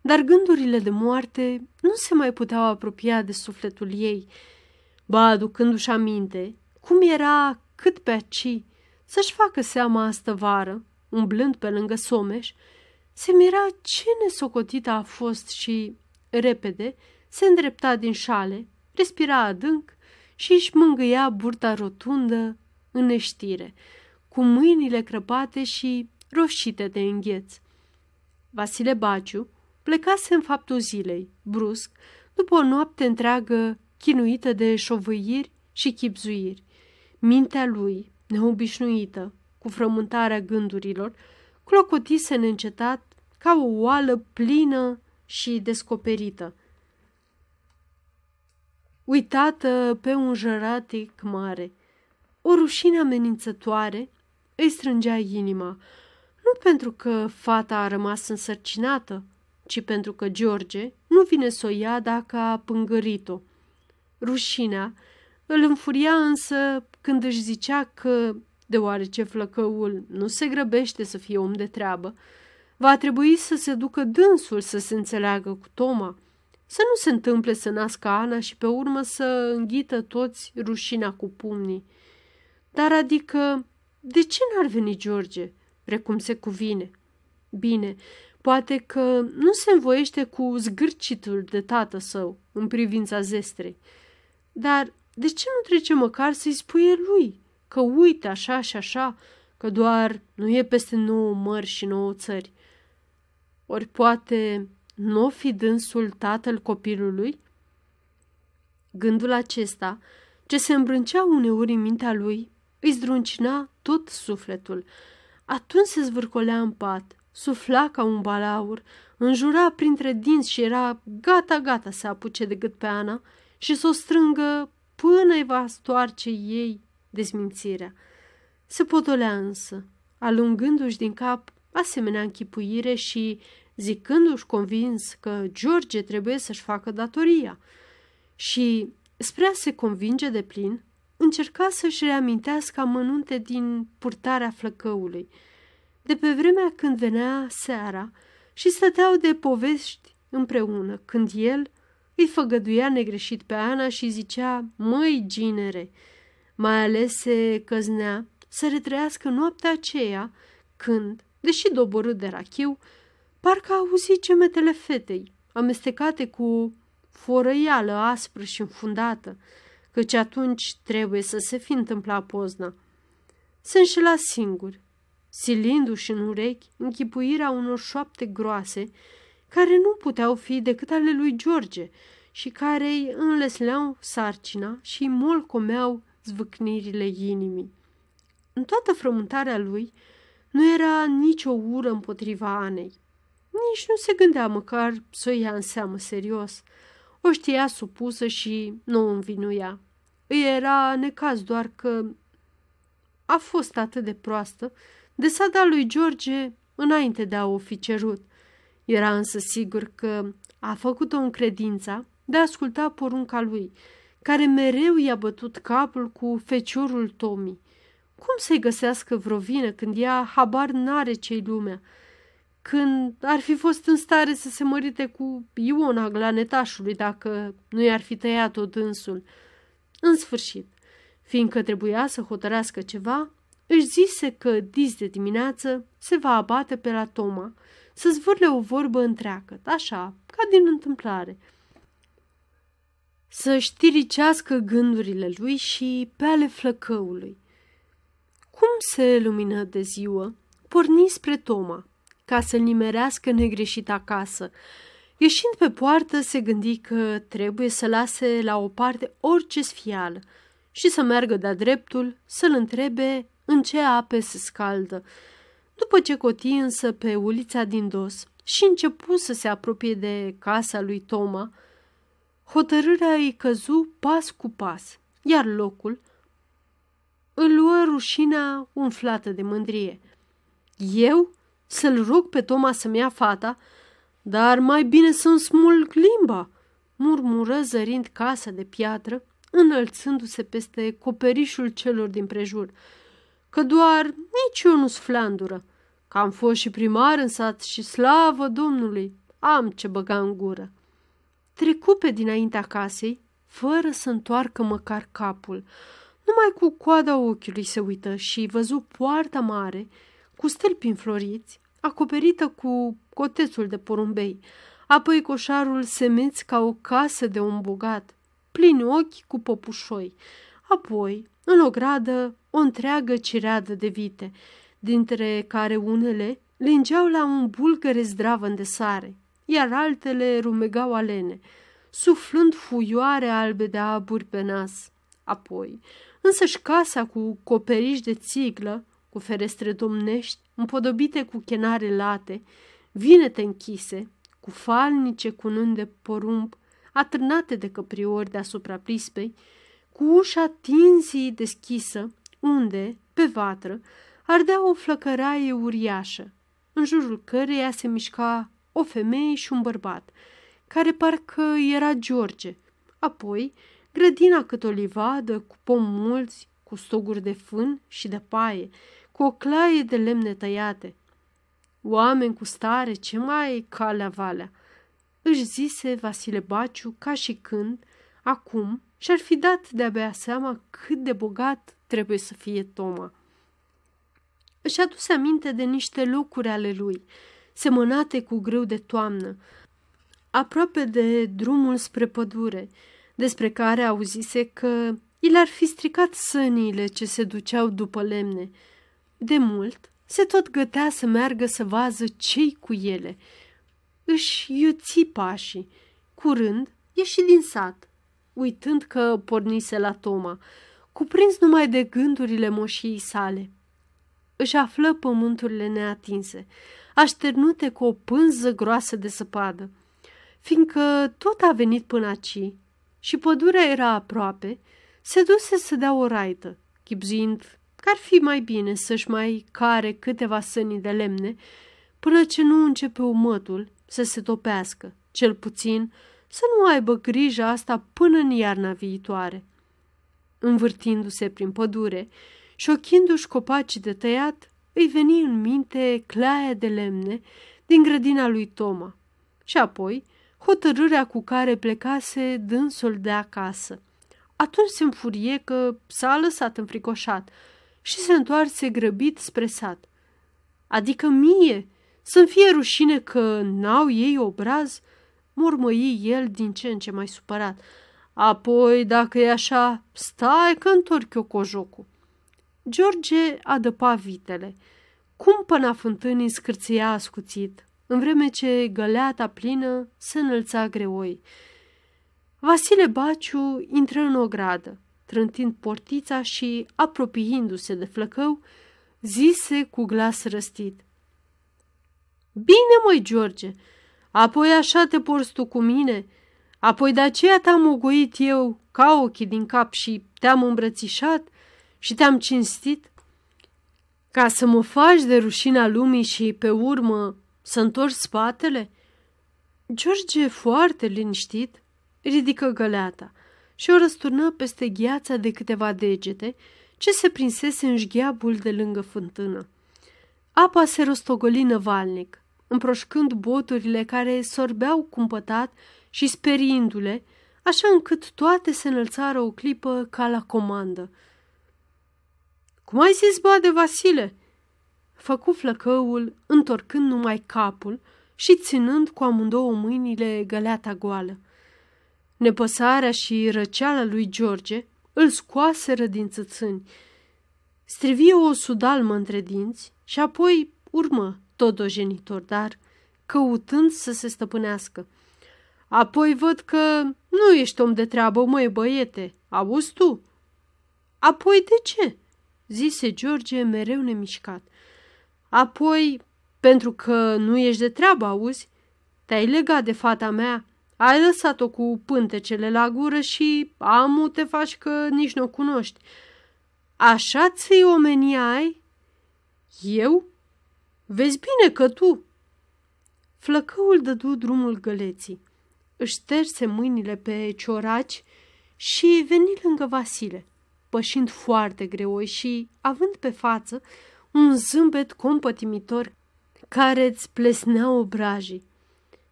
Dar gândurile de moarte nu se mai puteau apropia de sufletul ei, ba aducându-și aminte cum era cât pe aci să-și facă seama astă vară, umblând pe lângă Someș, se mira ce nesocotită a fost și, repede, se îndrepta din șale, respira adânc și își mângâia burta rotundă în neștire, cu mâinile crăpate și roșite de îngheț. Vasile Baciu plecase în faptul zilei, brusc, după o noapte întreagă chinuită de șovăiri și chipzuiri. Mintea lui, neobișnuită, cu frământarea gândurilor, clocotise neîncetat ca o oală plină și descoperită. Uitată pe un jăratic mare, o rușine amenințătoare îi strângea inima, nu pentru că fata a rămas însărcinată, ci pentru că George nu vine să o ia dacă a pângărit-o. Rușinea îl înfuria însă când își zicea că, deoarece flăcăul nu se grăbește să fie om de treabă, va trebui să se ducă dânsul să se înțeleagă cu Toma, să nu se întâmple să nască Ana și pe urmă să înghită toți rușina cu pumnii. Dar adică de ce n-ar veni George, precum se cuvine? Bine, poate că nu se învoiește cu zgârcitul de tată său în privința zestrei. Dar de ce nu trece măcar să-i spuie lui că uite așa și așa, că doar nu e peste nouă mări și nouă țări? Ori poate nu fi dânsul tatăl copilului? Gândul acesta, ce se îmbrâncea uneori în mintea lui, îi zdruncina tot sufletul. Atunci se zvârcolea în pat, sufla ca un balaur, înjura printre dinți și era gata-gata să apuce de gât pe Ana și să o strângă până îi va stoarce ei dezmințirea. Se potolea însă, alungându-și din cap asemenea închipuire și zicându-și convins că George trebuie să-și facă datoria. Și, spre a se convinge de plin, încerca să-și reamintească amănunte din purtarea flăcăului, de pe vremea când venea seara și stăteau de povești împreună, când el îi făgăduia negreșit pe Ana și zicea, măi, ginere, mai ales se căznea să retrăiască noaptea aceea, când, deși doborât de rachiu, parcă auzi gemetele fetei, amestecate cu forăială aspră și înfundată, căci atunci trebuie să se fi întâmplat pozna. Se înșela singur, silindu-și în urechi închipuirea unor șoapte groase, care nu puteau fi decât ale lui George și care îi înlesleau sarcina și îi molcomeau zvâcnirile inimii. În toată frământarea lui nu era nicio ură împotriva Anei. Nici nu se gândea măcar să o ia în seamă serios – o știa supusă și nu o învinuia. Îi era necaz doar că a fost atât de proastă de s-a dat lui George înainte de a o fi cerut. Era însă sigur că a făcut-o în credința de a asculta porunca lui, care mereu i-a bătut capul cu feciorul Tomi. Cum să-i găsească vreo vină când ea habar n-are ce lumea? Când ar fi fost în stare să se mărite cu Iona glanetașului dacă nu i-ar fi tăiat-o dânsul. În sfârșit, fiindcă trebuia să hotărească ceva, își zise că dis de dimineață se va abate pe la Toma, să zvârle o vorbă întreagă, așa, ca din întâmplare. să știricească gândurile lui și pe ale flăcăului. Cum se lumină de ziua, porni spre Toma, ca să-l nimerească negreșit acasă. Ieșind pe poartă, se gândi că trebuie să lase la o parte orice sfială și să meargă de-a dreptul să-l întrebe în ce ape se scaldă. După ce coti însă pe ulița din dos și începu să se apropie de casa lui Toma, hotărârea îi căzu pas cu pas, iar locul îl luă rușinea umflată de mândrie. Eu să-l rog pe Toma să-mi ia fata, dar mai bine să-mi smulg limba, murmură zărind casa de piatră, înălțându-se peste coperișul celor din prejur, că doar nici eu nu-s flandură, că am fost și primar în sat și slavă Domnului, am ce băga în gură. Trecu pe dinaintea casei, fără să întoarcă măcar capul, numai cu coada ochiului se uită și văzu poarta mare, cu stâlpi înfloriți, acoperită cu cotețul de porumbei, apoi coșarul semeț ca o casă de un bogat, plini ochi cu popușoi, apoi, în o gradă, o întreagă cireadă de vite, dintre care unele lingeau la un bulgăre zdravă de sare, iar altele rumegau alene, suflând fuioare albe de aburi pe nas. Apoi, însăși casa cu coperiș de țiglă, cu ferestre domnești, împodobite cu chenare late, vinete închise, cu falnice cunând de porumb, atârnate de căpriori deasupra prispei, cu ușa tinzii deschisă, unde, pe vatră, ardea o flăcăraie uriașă, în jurul căreia se mișca o femeie și un bărbat, care parcă era George. Apoi, grădina cât o livadă, cu pom mulți, cu stoguri de fân și de paie, cu o claie de lemne tăiate. Oameni cu stare, ce mai calea valea, își zise Vasile Baciu ca și când, acum, și-ar fi dat de-abia seama cât de bogat trebuie să fie Toma. Își aduse aminte de niște locuri ale lui, semănate cu grâu de toamnă, aproape de drumul spre pădure, despre care auzise că i l-ar fi stricat săniile ce se duceau după lemne. De mult se tot gătea să meargă să vază cei cu ele. Își iuți pașii. Curând ieși din sat, uitând că pornise la Toma, cuprins numai de gândurile moșiei sale. Își află pământurile neatinse, așternute cu o pânză groasă de săpadă. Fiindcă tot a venit până aici și pădurea era aproape, se duse să dea o raită, chipzuind că ar fi mai bine să-și mai care câteva săni de lemne până ce nu începe umătul să se topească, cel puțin să nu aibă grijă asta până în iarna viitoare. Învârtindu-se prin pădure și șochindu-și copacii de tăiat, îi veni în minte claia de lemne din grădina lui Toma și apoi hotărârea cu care plecase dânsul de acasă. Atunci se înfurie că s-a lăsat înfricoșat și se întoarse grăbit spre sat. Adică mie să-mi fie rușine că n-au ei obraz, mormăi el din ce în ce mai supărat. Apoi, dacă e așa, stai că întorc eu cojocul. George adăpa vitele. Cumpăna fântânii scârția ascuțit, în vreme ce găleata plină se înălța greoi. Vasile Baciu intră în o gradă, trântind portița și, apropiindu-se de flăcău, zise cu glas răstit. Bine, măi, George, apoi așa te porți tu cu mine, apoi de aceea te-am ogoit eu ca ochii din cap și te-am îmbrățișat și te-am cinstit, ca să mă faci de rușina lumii și pe urmă să întorci spatele? George, foarte liniștit, ridică găleata și o răsturnă peste gheața de câteva degete ce se prinsese în șgheabul de lângă fântână. Apa se rostogoli năvalnic, împroșcând boturile care sorbeau cumpătat și speriindu-le, așa încât toate se înălțară o clipă ca la comandă. Cum ai zis, bade Vasile?" Făcu flăcăul, întorcând numai capul și ținând cu amândouă mâinile găleata goală. Nepăsarea și răceala lui George îl scoaseră din țățâni. Strivie o sudalmă între dinți și apoi urmă tot dojenitor, dar căutând să se stăpânească. Apoi văd că nu ești om de treabă, măi băiete, auzi tu? Apoi de ce? zise George mereu nemișcat. Apoi, pentru că nu ești de treabă, auzi? Te-ai legat de fata mea, ai lăsat-o cu pântecele la gură și amu te faci că nici nu o cunoști. Așa ți omenia ai? Eu? Vezi bine că tu. Flăcăul dădu drumul găleții. Își șterse mâinile pe cioraci și veni lângă Vasile, pășind foarte greoi și având pe față un zâmbet compătimitor care îți plesnea obrajii.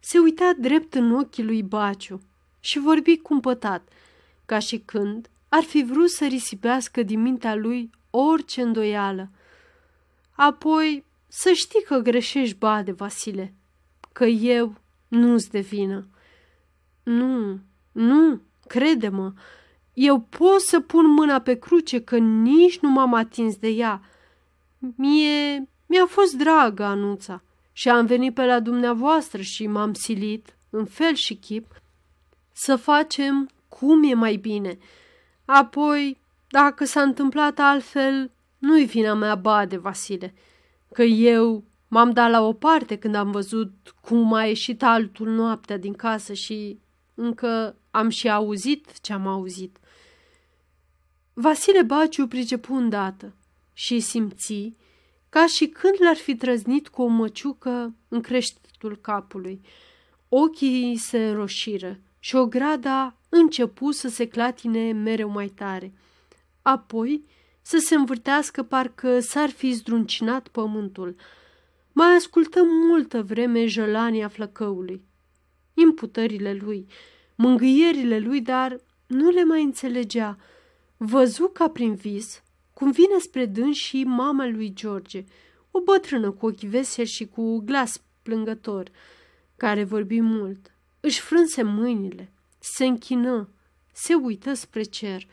Se uita drept în ochii lui Baciu și vorbi cumpătat, ca și când ar fi vrut să risipească din mintea lui orice îndoială. Apoi să știi că greșești, bade, Vasile, că eu nu-ți de vină. Nu, nu, crede-mă, eu pot să pun mâna pe cruce că nici nu m-am atins de ea. Mie mi-a fost dragă anunța și am venit pe la dumneavoastră și m-am silit, în fel și chip, să facem cum e mai bine. Apoi, dacă s-a întâmplat altfel, nu-i vina mea, bade, Vasile, că eu m-am dat la o parte când am văzut cum a ieșit altul noaptea din casă și încă am și auzit ce am auzit. Vasile Baciu pricepu îndată și simți ca și când l-ar fi trăznit cu o măciucă în creștetul capului. Ochii se înroșiră și o grada începu să se clatine mereu mai tare. Apoi să se învârtească parcă s-ar fi zdruncinat pământul. Mai ascultă multă vreme jălania flăcăului, imputările lui, mângâierile lui, dar nu le mai înțelegea. Văzu ca prin vis cum vine spre dâns și mama lui George, o bătrână cu ochi veseli și cu glas plângător, care vorbi mult. Își frânse mâinile, se închină, se uită spre cer.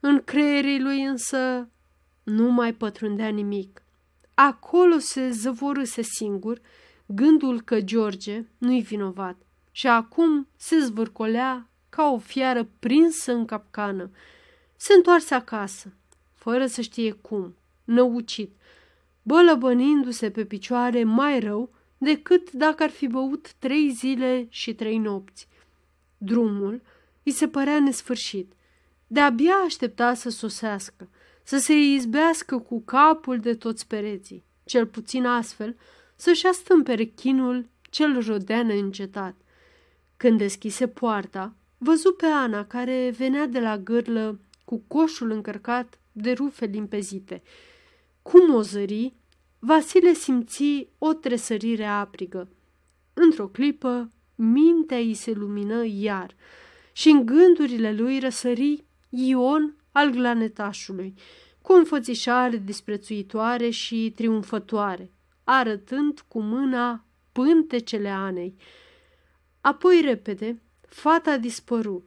În creierii lui însă nu mai pătrundea nimic. Acolo se zăvorâse singur gândul că George nu-i vinovat și acum se zvârcolea ca o fiară prinsă în capcană. Se întoarse acasă, fără să știe cum, năucit, bălăbănindu-se pe picioare mai rău decât dacă ar fi băut trei zile și trei nopți. Drumul îi se părea nesfârșit. De-abia aștepta să sosească, să se izbească cu capul de toți pereții, cel puțin astfel să-și astâmpere chinul cel rodea neîncetat. Când deschise poarta, văzu pe Ana care venea de la gârlă cu coșul încărcat de rufe limpezite. Cum o zări, Vasile simți o tresărire aprigă. Într-o clipă, mintea îi se lumină iar și în gândurile lui răsări Ion al glanetașului, cu o înfățișare disprețuitoare și triumfătoare, arătând cu mâna pântecele Anei. Apoi, repede, fata dispăru,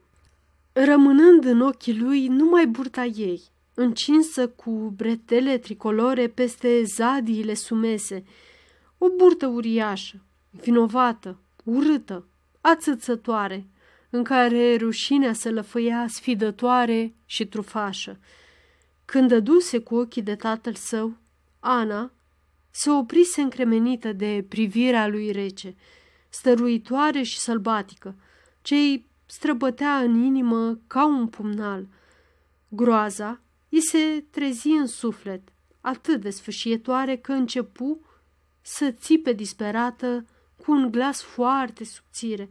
rămânând în ochii lui numai burta ei, încinsă cu bretele tricolore peste zadiile sumese, o burtă uriașă, vinovată, urâtă, ațățătoare, în care rușinea se lăfăia sfidătoare și trufașă. Când dăduse cu ochii de tatăl său, Ana se oprise încremenită de privirea lui rece, stăruitoare și sălbatică, ce străbătea în inimă ca un pumnal. Groaza îi se trezi în suflet, atât de sfâșietoare că începu să țipe disperată cu un glas foarte subțire.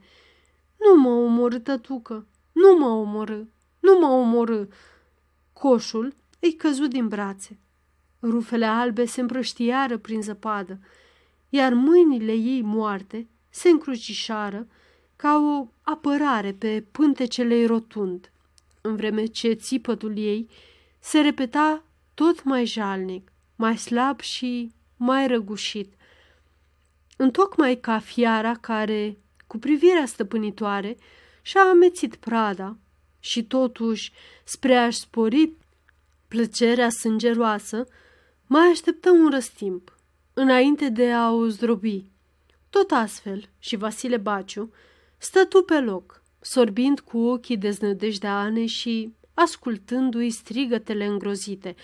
Nu mă omorâ, tătucă, nu mă omorâ, nu mă omorâ. Coșul îi căzu din brațe. Rufele albe se împrăștiară prin zăpadă, iar mâinile ei moarte se încrucișară ca o apărare pe pântecele rotund, în vreme ce țipătul ei se repeta tot mai jalnic, mai slab și mai răgușit. Întocmai ca fiara care, cu privirea stăpânitoare, și-a amețit prada și totuși, spre a-și spori plăcerea sângeroasă, mai așteptă un răstimp, înainte de a o zdrobi. Tot astfel și Vasile Baciu stătu pe loc, sorbind cu ochii deznădejdea Ane și ascultându-i strigătele îngrozite,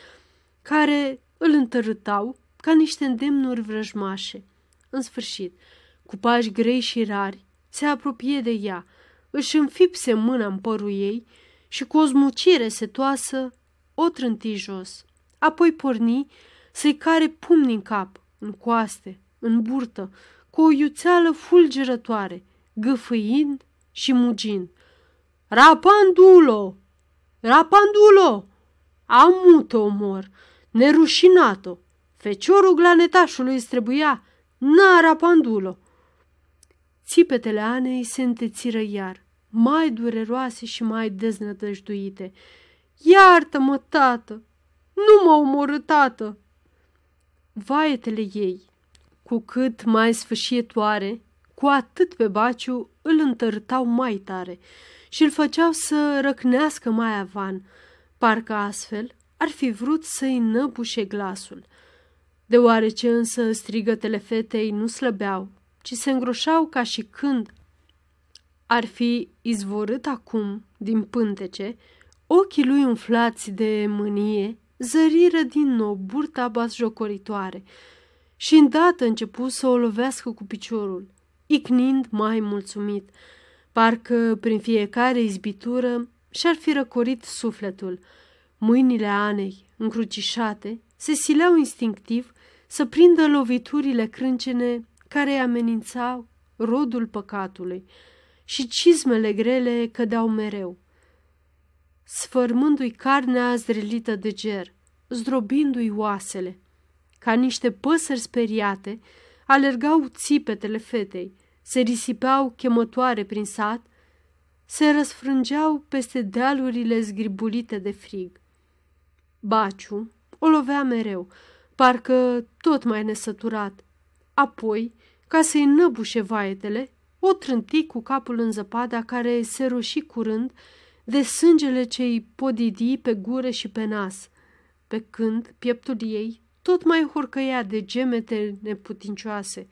care îl întărâtau ca niște îndemnuri vrăjmașe. În sfârșit, cu pași grei și rari, se apropie de ea, își înfipse mâna în părul ei și cu o zmucire setoasă o trânti jos. Apoi porni să-i care pumni în cap, în coaste, în burtă, cu o iuțeală fulgerătoare, gâfâind și mugind. Rapandulo! Rapandulo! Amu te omor, nerușinato! Feciorul glanetașului îți trebuia, na rapandulo! Țipetele Anei se întețiră iar, mai dureroase și mai deznădăjduite. Iartă-mă, tată! Nu mă omorâ, tată! Vaetele ei, cu cât mai sfâșietoare, cu atât pe Baciu îl întărtau mai tare și îl făceau să răcnească mai avan, parcă astfel ar fi vrut să-i năbușe glasul. Deoarece însă strigătele fetei nu slăbeau, ci se îngroșau ca și când ar fi izvorât acum din pântece, ochii lui umflați de mânie zăriră din nou burta basjocoritoare și îndată începu să o lovească cu piciorul, icnind mai mulțumit, parcă prin fiecare izbitură și-ar fi răcorit sufletul. Mâinile Anei, încrucișate, se sileau instinctiv să prindă loviturile crâncene care îi amenințau rodul păcatului și cizmele grele cădeau mereu. Sfărmându-i carnea zdrelită de ger, zdrobindu-i oasele, ca niște păsări speriate, alergau țipetele fetei, se risipeau chemătoare prin sat, se răsfrângeau peste dealurile zgribulite de frig. Baciu o lovea mereu, parcă tot mai nesăturat. Apoi, ca să-i năbușe vaetele, o trânti cu capul în zăpada care se roși curând de sângele ce îi podidi pe gură și pe nas, pe când pieptul ei tot mai horcăia de gemete neputincioase.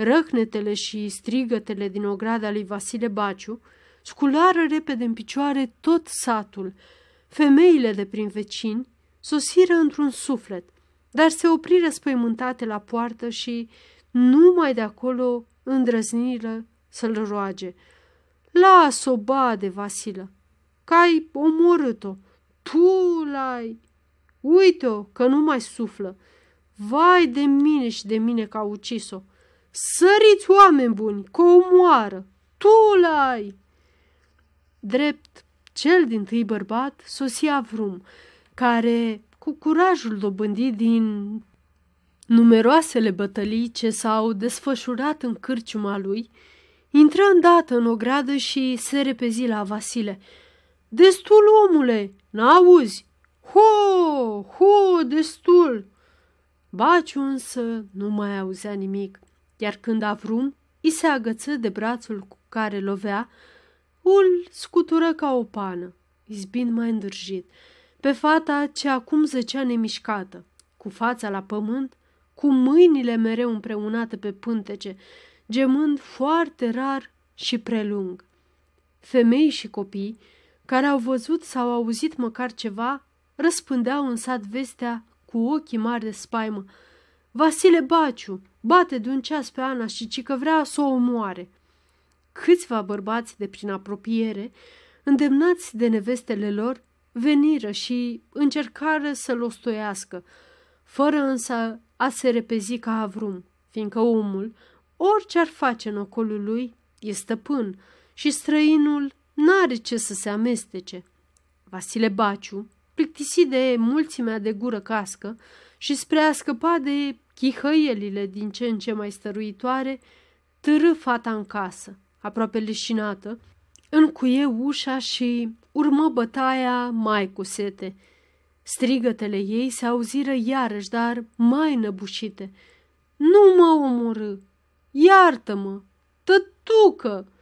Răhnetele și strigătele din ograda lui Vasile Baciu sculară repede în picioare tot satul. Femeile de prin vecini sosiră într-un suflet, dar se opriră spăimântate la poartă și numai de acolo îndrăzniră să-l roage. Las-o, bade, Vasilă, că ai omorât-o. Tu l-ai... Uite-o, că nu mai suflă. Vai de mine și de mine că a ucis-o. Săriți, oameni buni, că o moară. Tu l-ai... Drept, cel din tâi bărbat sosia Vrum, care, cu curajul dobândit din numeroasele bătălii ce s-au desfășurat în cârciuma lui, intră îndată în ogradă și se repezi la Vasile. Destul, omule, n-auzi? Ho, ho, destul! Baciu însă nu mai auzea nimic, iar când Avrum i se agăță de brațul cu care lovea, îl scutură ca o pană, izbind mai îndârjit, pe fata ce acum zăcea nemișcată, cu fața la pământ, cu mâinile mereu împreunate pe pântece, gemând foarte rar și prelung. Femei și copii, care au văzut sau auzit măcar ceva, răspândeau în sat vestea cu ochii mari de spaimă. Vasile Baciu bate de un ceas pe Ana și ci că vrea să o omoare. Câțiva bărbați de prin apropiere, îndemnați de nevestele lor, veniră și încercară să-l ostoiască, fără însă a se repezi ca avrum, fiindcă omul, orice ar face în ocolul lui, e stăpân și străinul n-are ce să se amestece. Vasile Baciu, plictisit de mulțimea de gură cască și spre a scăpa de chihăielile din ce în ce mai stăruitoare, târâ fata în casă, aproape leșinată, încuie ușa și urmă bătaia mai cu sete. Strigătele ei se auziră iarăși, dar mai năbușite. Nu mă omorâ! Iartă-mă! Tătucă!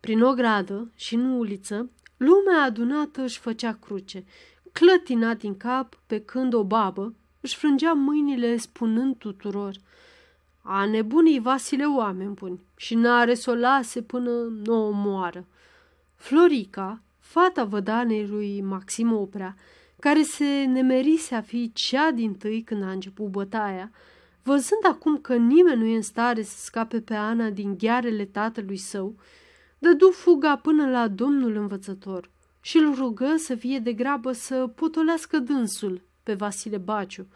Prin o gradă și în uliță, lumea adunată își făcea cruce, clătina din cap pe când o babă își frângea mâinile spunând tuturor A nebunii Vasile oameni buni și n-are să o lase până nu o moară. Florica, fata vădanei lui Maxim Oprea, care se nemerise a fi cea din tâi când a început bătaia, văzând acum că nimeni nu e în stare să scape pe Ana din ghearele tatălui său, dădu fuga până la domnul învățător și îl rugă să fie de grabă să potolească dânsul pe Vasile Baciu,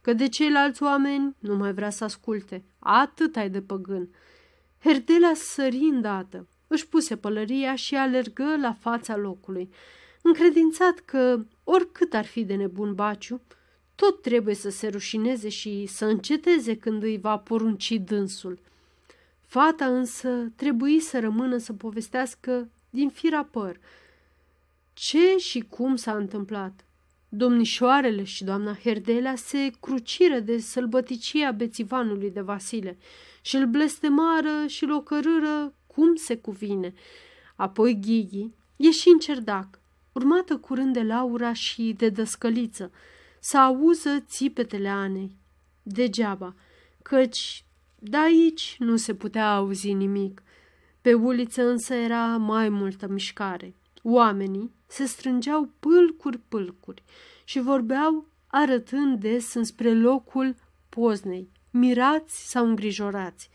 că de ceilalți oameni nu mai vrea să asculte, atât ai de păgân. Herdela sări îndată, își puse pălăria și alergă la fața locului, încredințat că, oricât ar fi de nebun Baciu, tot trebuie să se rușineze și să înceteze când îi va porunci dânsul. Fata însă trebuie să rămână să povestească din fira păr ce și cum s-a întâmplat. Domnișoarele și doamna Herdelea se cruciră de sălbăticia bețivanului de Vasile și îl blestemară și l ocărâră cum se cuvine. Apoi Ghighi ieși în cerdac, urmată curând de Laura și de dăscăliță, să auză țipetele Anei. Degeaba, căci de aici nu se putea auzi nimic. Pe uliță însă era mai multă mișcare. Oamenii se strângeau pâlcuri-pâlcuri și vorbeau arătând des înspre locul poznei, mirați sau îngrijorați.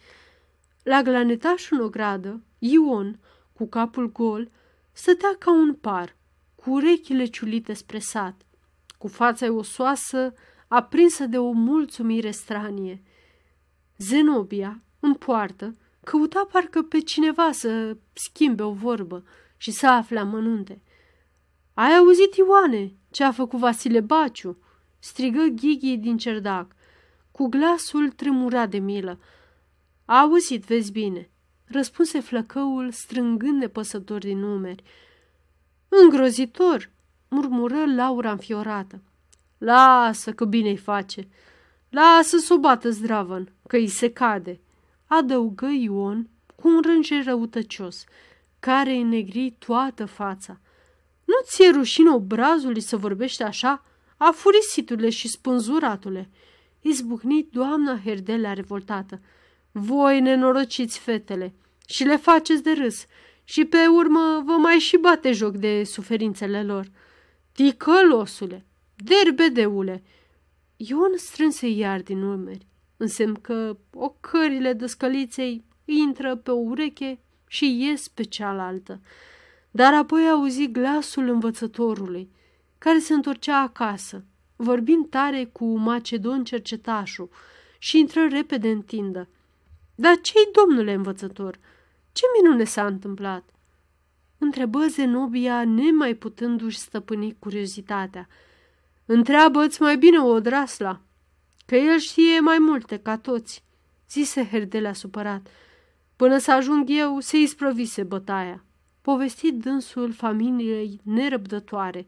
La glanetașul în ogradă, Ion, cu capul gol, stătea ca un par, cu urechile ciulite spre sat, cu fața osoasă, aprinsă de o mulțumire stranie. Zenobia, în poartă, căuta parcă pe cineva să schimbe o vorbă și să afle amănunte. Ai auzit, Ioane, ce a făcut Vasile Baciu?" strigă Ghighi din cerdac. Cu glasul tremurat de milă. A auzit, vezi bine, răspunse flăcăul strângând nepăsător din numeri. Îngrozitor, murmură Laura înfiorată. Lasă că bine-i face. Lasă să o bată zdravăn, că îi se cade, adăugă Ion cu un rânge răutăcios, care îi negri toată fața. Nu ți-e rușine obrazului să vorbești așa? Afurisitule și spânzuratule!" Izbucnit doamna Herdelea revoltată. Voi nenorociți fetele și le faceți de râs și pe urmă vă mai și bate joc de suferințele lor. Ticălosule, derbedeule! Ion strânse iar din umeri, însemn că ocările dăscăliței intră pe o ureche și ies pe cealaltă. Dar apoi auzi glasul învățătorului, care se întorcea acasă, vorbind tare cu Macedon cercetașul și intră repede în tindă. Dar ce-i, domnule învățător? Ce minune s-a întâmplat? Întrebă Zenobia, nemai putându-și stăpâni curiozitatea. Întreabă-ți mai bine o odrasla, că el știe mai multe ca toți, zise Herdelea supărat. Până să ajung eu, se isprăvise bătaia. Povesti dânsul familiei nerăbdătoare,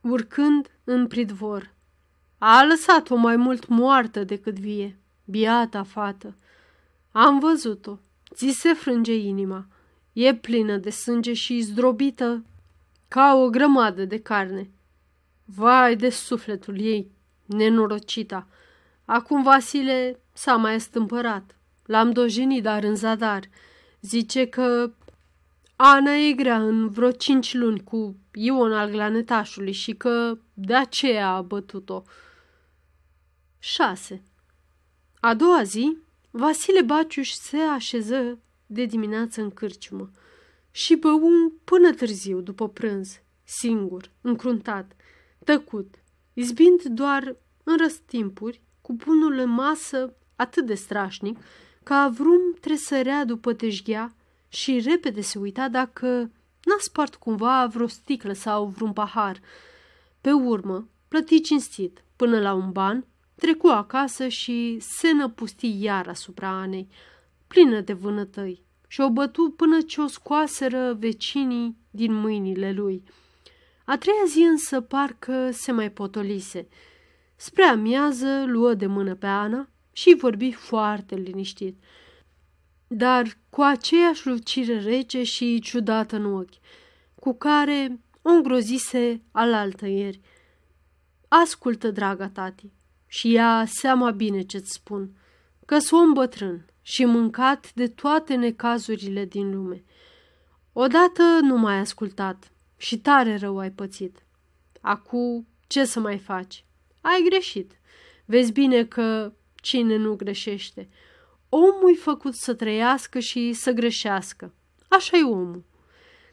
urcând în pridvor. A lăsat-o mai mult moartă decât vie, biata fată. Am văzut-o, ți se frânge inima. E plină de sânge și zdrobită ca o grămadă de carne. Vai de sufletul ei, nenorocita! Acum Vasile s-a mai stâmpărat. L-am dojenit, dar în zadar. Zice că Ana e grea în vreo cinci luni cu Ion al glanetașului și că de aceea a bătut-o. 6. A doua zi, Vasile Baciuș se așeză de dimineață în cârciumă și bău până târziu, după prânz, singur, încruntat, tăcut, izbind doar în răstimpuri, cu punul în masă atât de strașnic, ca vrum tresărea după teșghea și repede se uita dacă n-a spart cumva vreo sticlă sau vreun pahar. Pe urmă, plăti cinstit până la un ban, trecu acasă și se năpusti iar asupra Anei, plină de vânătăi, și o bătu până ce o scoaseră vecinii din mâinile lui. A treia zi însă parcă se mai potolise. Spre amiază luă de mână pe Ana și vorbi foarte liniștit – dar cu aceeași lucire rece și ciudată în ochi, cu care o îngrozise alaltă ieri. Ascultă, draga tati, și ia seama bine ce-ți spun, că sunt om bătrân și mâncat de toate necazurile din lume. Odată nu m-ai ascultat și tare rău ai pățit. Acu, ce să mai faci? Ai greșit. Vezi bine că cine nu greșește. Omul e făcut să trăiască și să greșească. așa e omul.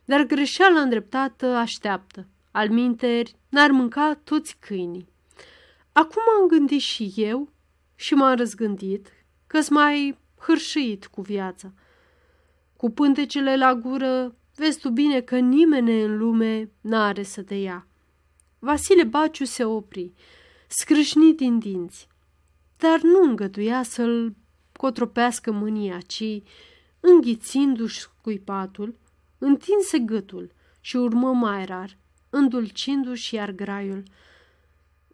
Dar greșeala îndreptată așteaptă. Al minteri n-ar mânca toți câinii. Acum am gândit și eu și m-am răzgândit că-s mai hârșit cu viața. Cu pântecele la gură, vezi tu bine că nimeni în lume n-are să te ia. Vasile Baciu se opri, scrâșnit din dinți, dar nu îngăduia să-l cotropească mânia, ci, înghițindu-și scuipatul, întinse gâtul și urmă mai rar, îndulcindu-și iar graiul.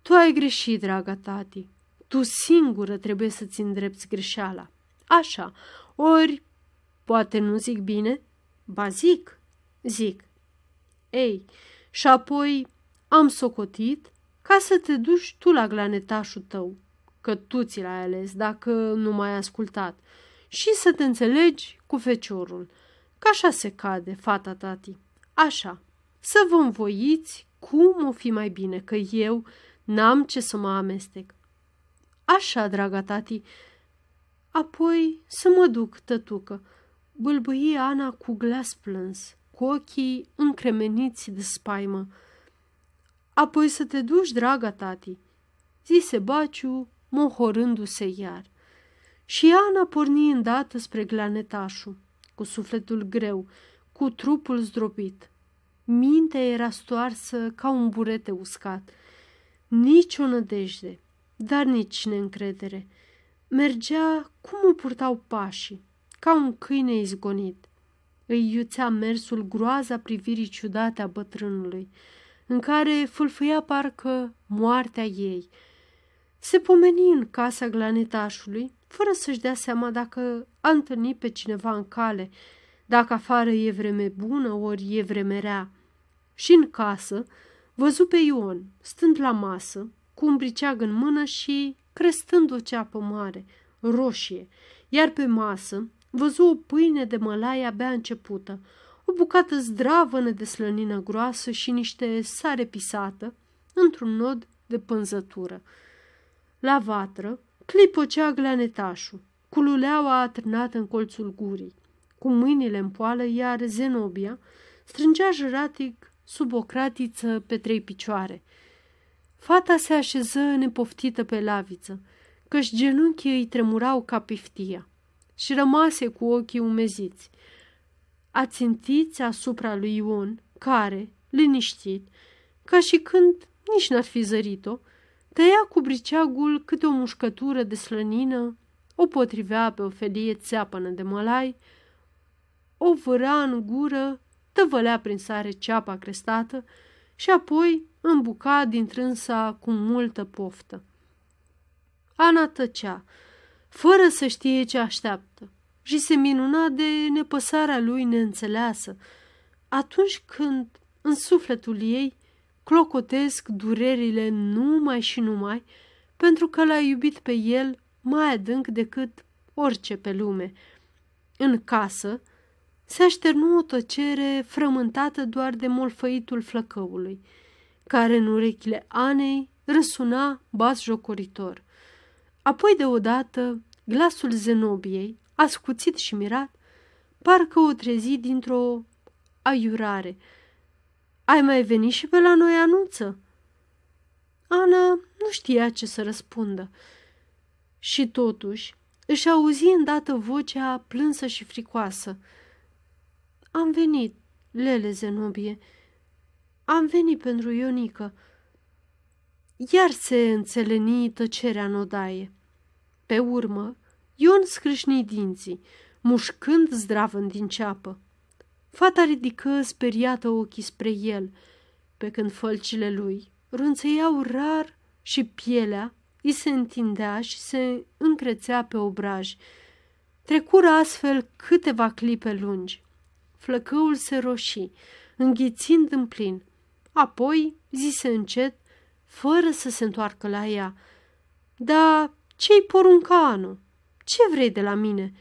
Tu ai greșit, draga tati. Tu singură trebuie să-ți îndrepți greșeala. Așa, ori, poate nu zic bine? Ba zic, zic. Ei, și apoi am socotit ca să te duci tu la glanetașul tău, că tu ți l-ai ales dacă nu m-ai ascultat, și să te înțelegi cu feciorul, că așa se cade, fata tati. Așa, să vă învoiți cum o fi mai bine, că eu n-am ce să mă amestec. Așa, draga tati, apoi să mă duc, tătucă, bâlbâie Ana cu glas plâns, cu ochii încremeniți de spaimă. Apoi să te duci, draga tati, zise Baciu, mohorându-se iar. Și Ana porni îndată spre glanetașul, cu sufletul greu, cu trupul zdrobit. Mintea era stoarsă ca un burete uscat. Nici o nădejde, dar nici neîncredere. Mergea cum o purtau pașii, ca un câine izgonit. Îi iuțea mersul groaza privirii ciudate a bătrânului, în care fâlfâia parcă moartea ei. Se pomeni în casa glanetașului, fără să-și dea seama dacă a întâlnit pe cineva în cale, dacă afară e vreme bună ori e vreme rea. Și în casă văzu pe Ion, stând la masă, cu un briceag în mână și crestând o ceapă mare, roșie, iar pe masă văzu o pâine de mălai abia începută, o bucată zdravănă de slănină groasă și niște sare pisată într-un nod de pânzătură. La vatră clipocea glanetașul, cu luleaua atârnată în colțul gurii, cu mâinile în poală, iar Zenobia strângea jăratic sub o cratiță pe trei picioare. Fata se așeză nepoftită pe laviță, căci genunchii îi tremurau ca piftia și rămase cu ochii umeziți. Ațintiți asupra lui Ion, care, liniștit, ca și când nici n-ar fi zărit-o, tăia cu briceagul câte o mușcătură de slănină, o potrivea pe o felie țeapănă de mălai, o vâra în gură, tăvălea prin sare ceapa crestată și apoi îmbuca din trânsa cu multă poftă. Ana tăcea, fără să știe ce așteaptă și se minuna de nepăsarea lui neînțeleasă, atunci când în sufletul ei clocotesc durerile numai și numai pentru că l-a iubit pe el mai adânc decât orice pe lume. În casă se așternu o tăcere frământată doar de molfăitul flăcăului, care în urechile Anei răsuna bas jocoritor. Apoi deodată glasul Zenobiei, ascuțit și mirat, parcă o trezi dintr-o aiurare – ai mai venit și pe la noi anunță?" Ana nu știa ce să răspundă. Și totuși își auzi îndată vocea plânsă și fricoasă. Am venit, Lele Zenobie. Am venit pentru Ionică. Iar se înțeleni tăcerea în odaie. Pe urmă, Ion scrâșni dinții, mușcând zdravăn din ceapă. Fata ridică speriată ochii spre el, pe când fălcile lui runțăiau rar și pielea îi se întindea și se încrețea pe obraj. Trecură astfel câteva clipe lungi. Flăcăul se roșii, înghițind în plin. Apoi zise încet, fără să se întoarcă la ea. Da, ce-i porunca Anu? Ce vrei de la mine?"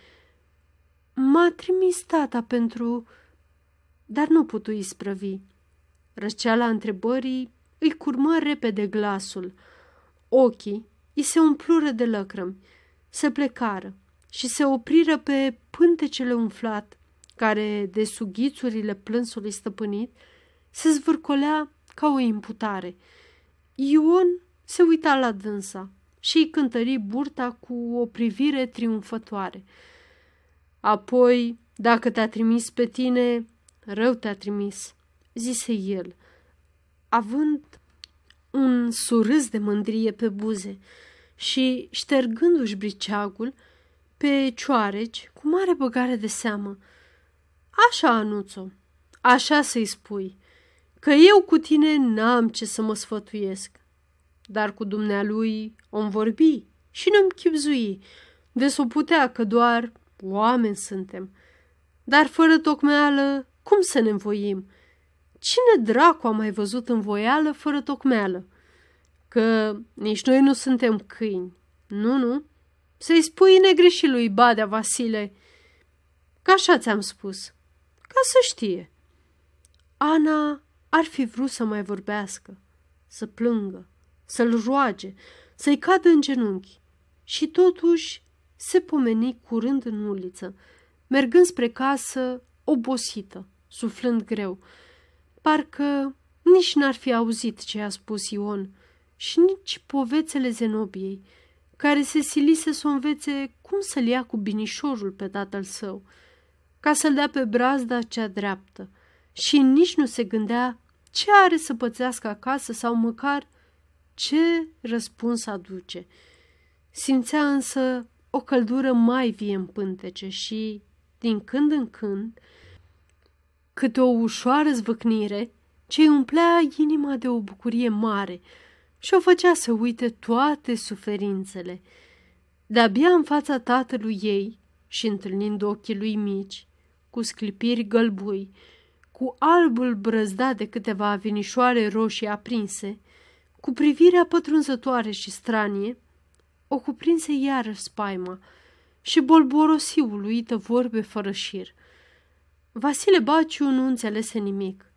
M-a trimis tata pentru... Dar nu putu isprăvi. Răceala întrebării îi curmă repede glasul. Ochii îi se umplură de lăcrămi, se plecară și se opriră pe pântecele umflat, care, de sughițurile plânsului stăpânit, se zvârcolea ca o imputare. Ion se uita la dânsa și îi cântări burta cu o privire triumfătoare. Apoi, dacă te-a trimis pe tine, rău te-a trimis, zise el, având un surâs de mândrie pe buze și ștergându-și briceagul pe cioareci cu mare băgare de seamă. Așa, Anuțo, așa să-i spui, că eu cu tine n-am ce să mă sfătuiesc, dar cu dumnealui om vorbi și nu-mi chipzui, de s-o putea că doar oameni suntem. Dar fără tocmeală, cum să ne învoim? Cine dracu a mai văzut învoială fără tocmeală? Că nici noi nu suntem câini. Nu, nu. Să-i spui negreșit lui Badea Vasile. Ca așa ți-am spus. Ca să știe. Ana ar fi vrut să mai vorbească, să plângă, să-l roage, să-i cadă în genunchi. Și totuși se pomeni curând în uliță, mergând spre casă obosită, suflând greu. Parcă nici n-ar fi auzit ce a spus Ion și nici povețele Zenobiei, care se silise să o învețe cum să-l ia cu binișorul pe tatăl său, ca să-l dea pe brazda cea dreaptă și nici nu se gândea ce are să pățească acasă sau măcar ce răspuns aduce. Simțea însă o căldură mai vie în pântece și, din când în când, câte o ușoară zvâcnire ce îi umplea inima de o bucurie mare și o făcea să uite toate suferințele. De-abia în fața tatălui ei și întâlnind ochii lui mici, cu sclipiri gălbui, cu albul brăzdat de câteva vinișoare roșii aprinse, cu privirea pătrunzătoare și stranie, o cuprinse iarăși spaima și bolborosi uluită vorbe fără șir. Vasile Baciu nu înțelese nimic,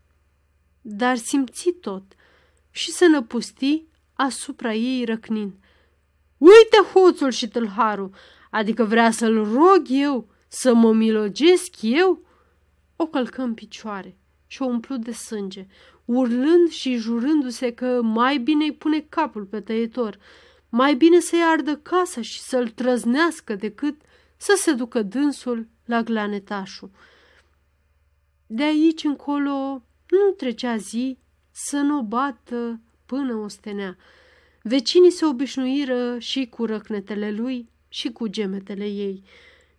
dar simți tot și se năpusti asupra ei răcnind. Uite hoțul și tâlharul, adică vrea să-l rog eu, să mă milogesc eu? O călcă în picioare și o umplu de sânge, urlând și jurându-se că mai bine îi pune capul pe tăietor, mai bine să-i ardă casa și să-l trăznească decât să se ducă dânsul la glanetașul. De aici încolo nu trecea zi să nu o bată până o stenea. Vecinii se obișnuiră și cu răcnetele lui și cu gemetele ei,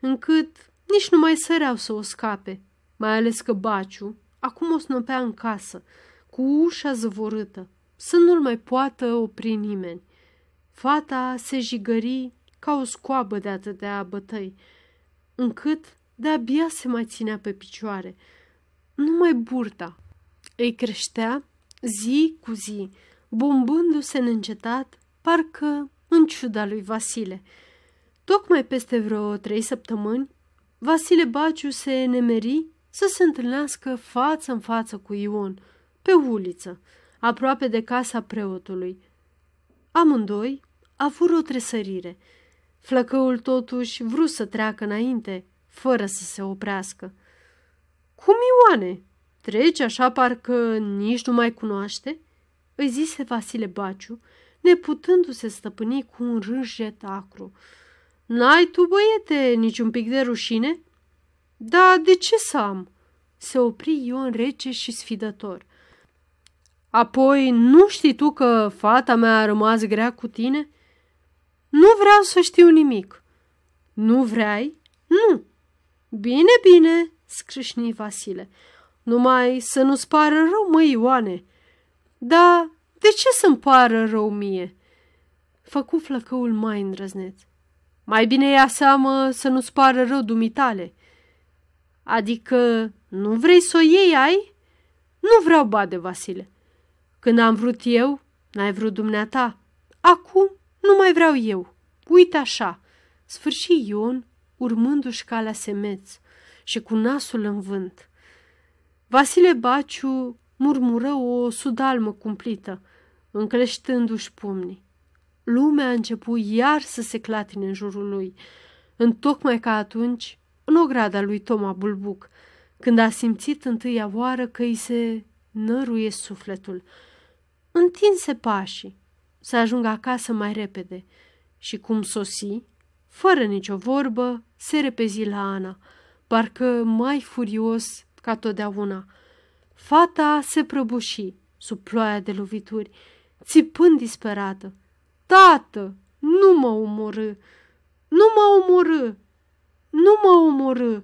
încât nici nu mai săreau să o scape, mai ales că Baciu acum o snopea în casă, cu ușa zăvorâtă, să nu-l mai poată opri nimeni. Fata se jigări ca o scoabă de atâtea bătăi, încât de-abia se mai ținea pe picioare. Numai burta îi creștea zi cu zi, bombându-se neîncetat, parcă în ciuda lui Vasile. Tocmai peste vreo trei săptămâni, Vasile Baciu se nemeri să se întâlnească față în față cu Ion, pe uliță, aproape de casa preotului. Amândoi avut o tresărire. Flăcăul totuși vrut să treacă înainte, fără să se oprească. Cum, Ioane? Treci așa parcă nici nu mai cunoaște?" îi zise Vasile Baciu, neputându-se stăpâni cu un râjet acru. N-ai tu, băiete, niciun pic de rușine?" Da, de ce să am?" se opri Ion rece și sfidător. Apoi, nu știi tu că fata mea a rămas grea cu tine?" Nu vreau să știu nimic." Nu vrei? Nu." Bine, bine," scrâșni Vasile. Numai să nu-ți pară rău, măi, Ioane." Da, de ce să-mi pară rău mie?" Făcu flăcăul mai îndrăzneț. Mai bine ia seamă să nu spară rău dumitale. Adică nu vrei să o iei, ai? Nu vreau bade, Vasile. Când am vrut eu, n-ai vrut dumneata. Acum nu mai vreau eu. Uite așa, sfârși Ion, urmându-și calea semeț și cu nasul în vânt. Vasile Baciu murmură o sudalmă cumplită, încleștându-și pumnii. Lumea a început iar să se clatine în jurul lui, întocmai ca atunci, în ograda lui Toma Bulbuc, când a simțit întâia oară că îi se năruie sufletul. Întinse pașii să ajungă acasă mai repede și cum sosi, fără nicio vorbă, se repezi la Ana, parcă mai furios ca totdeauna. Fata se prăbuși sub ploaia de lovituri, țipând disperată. Tată, nu mă omorâ! Nu mă omorâ! Nu mă omorâ!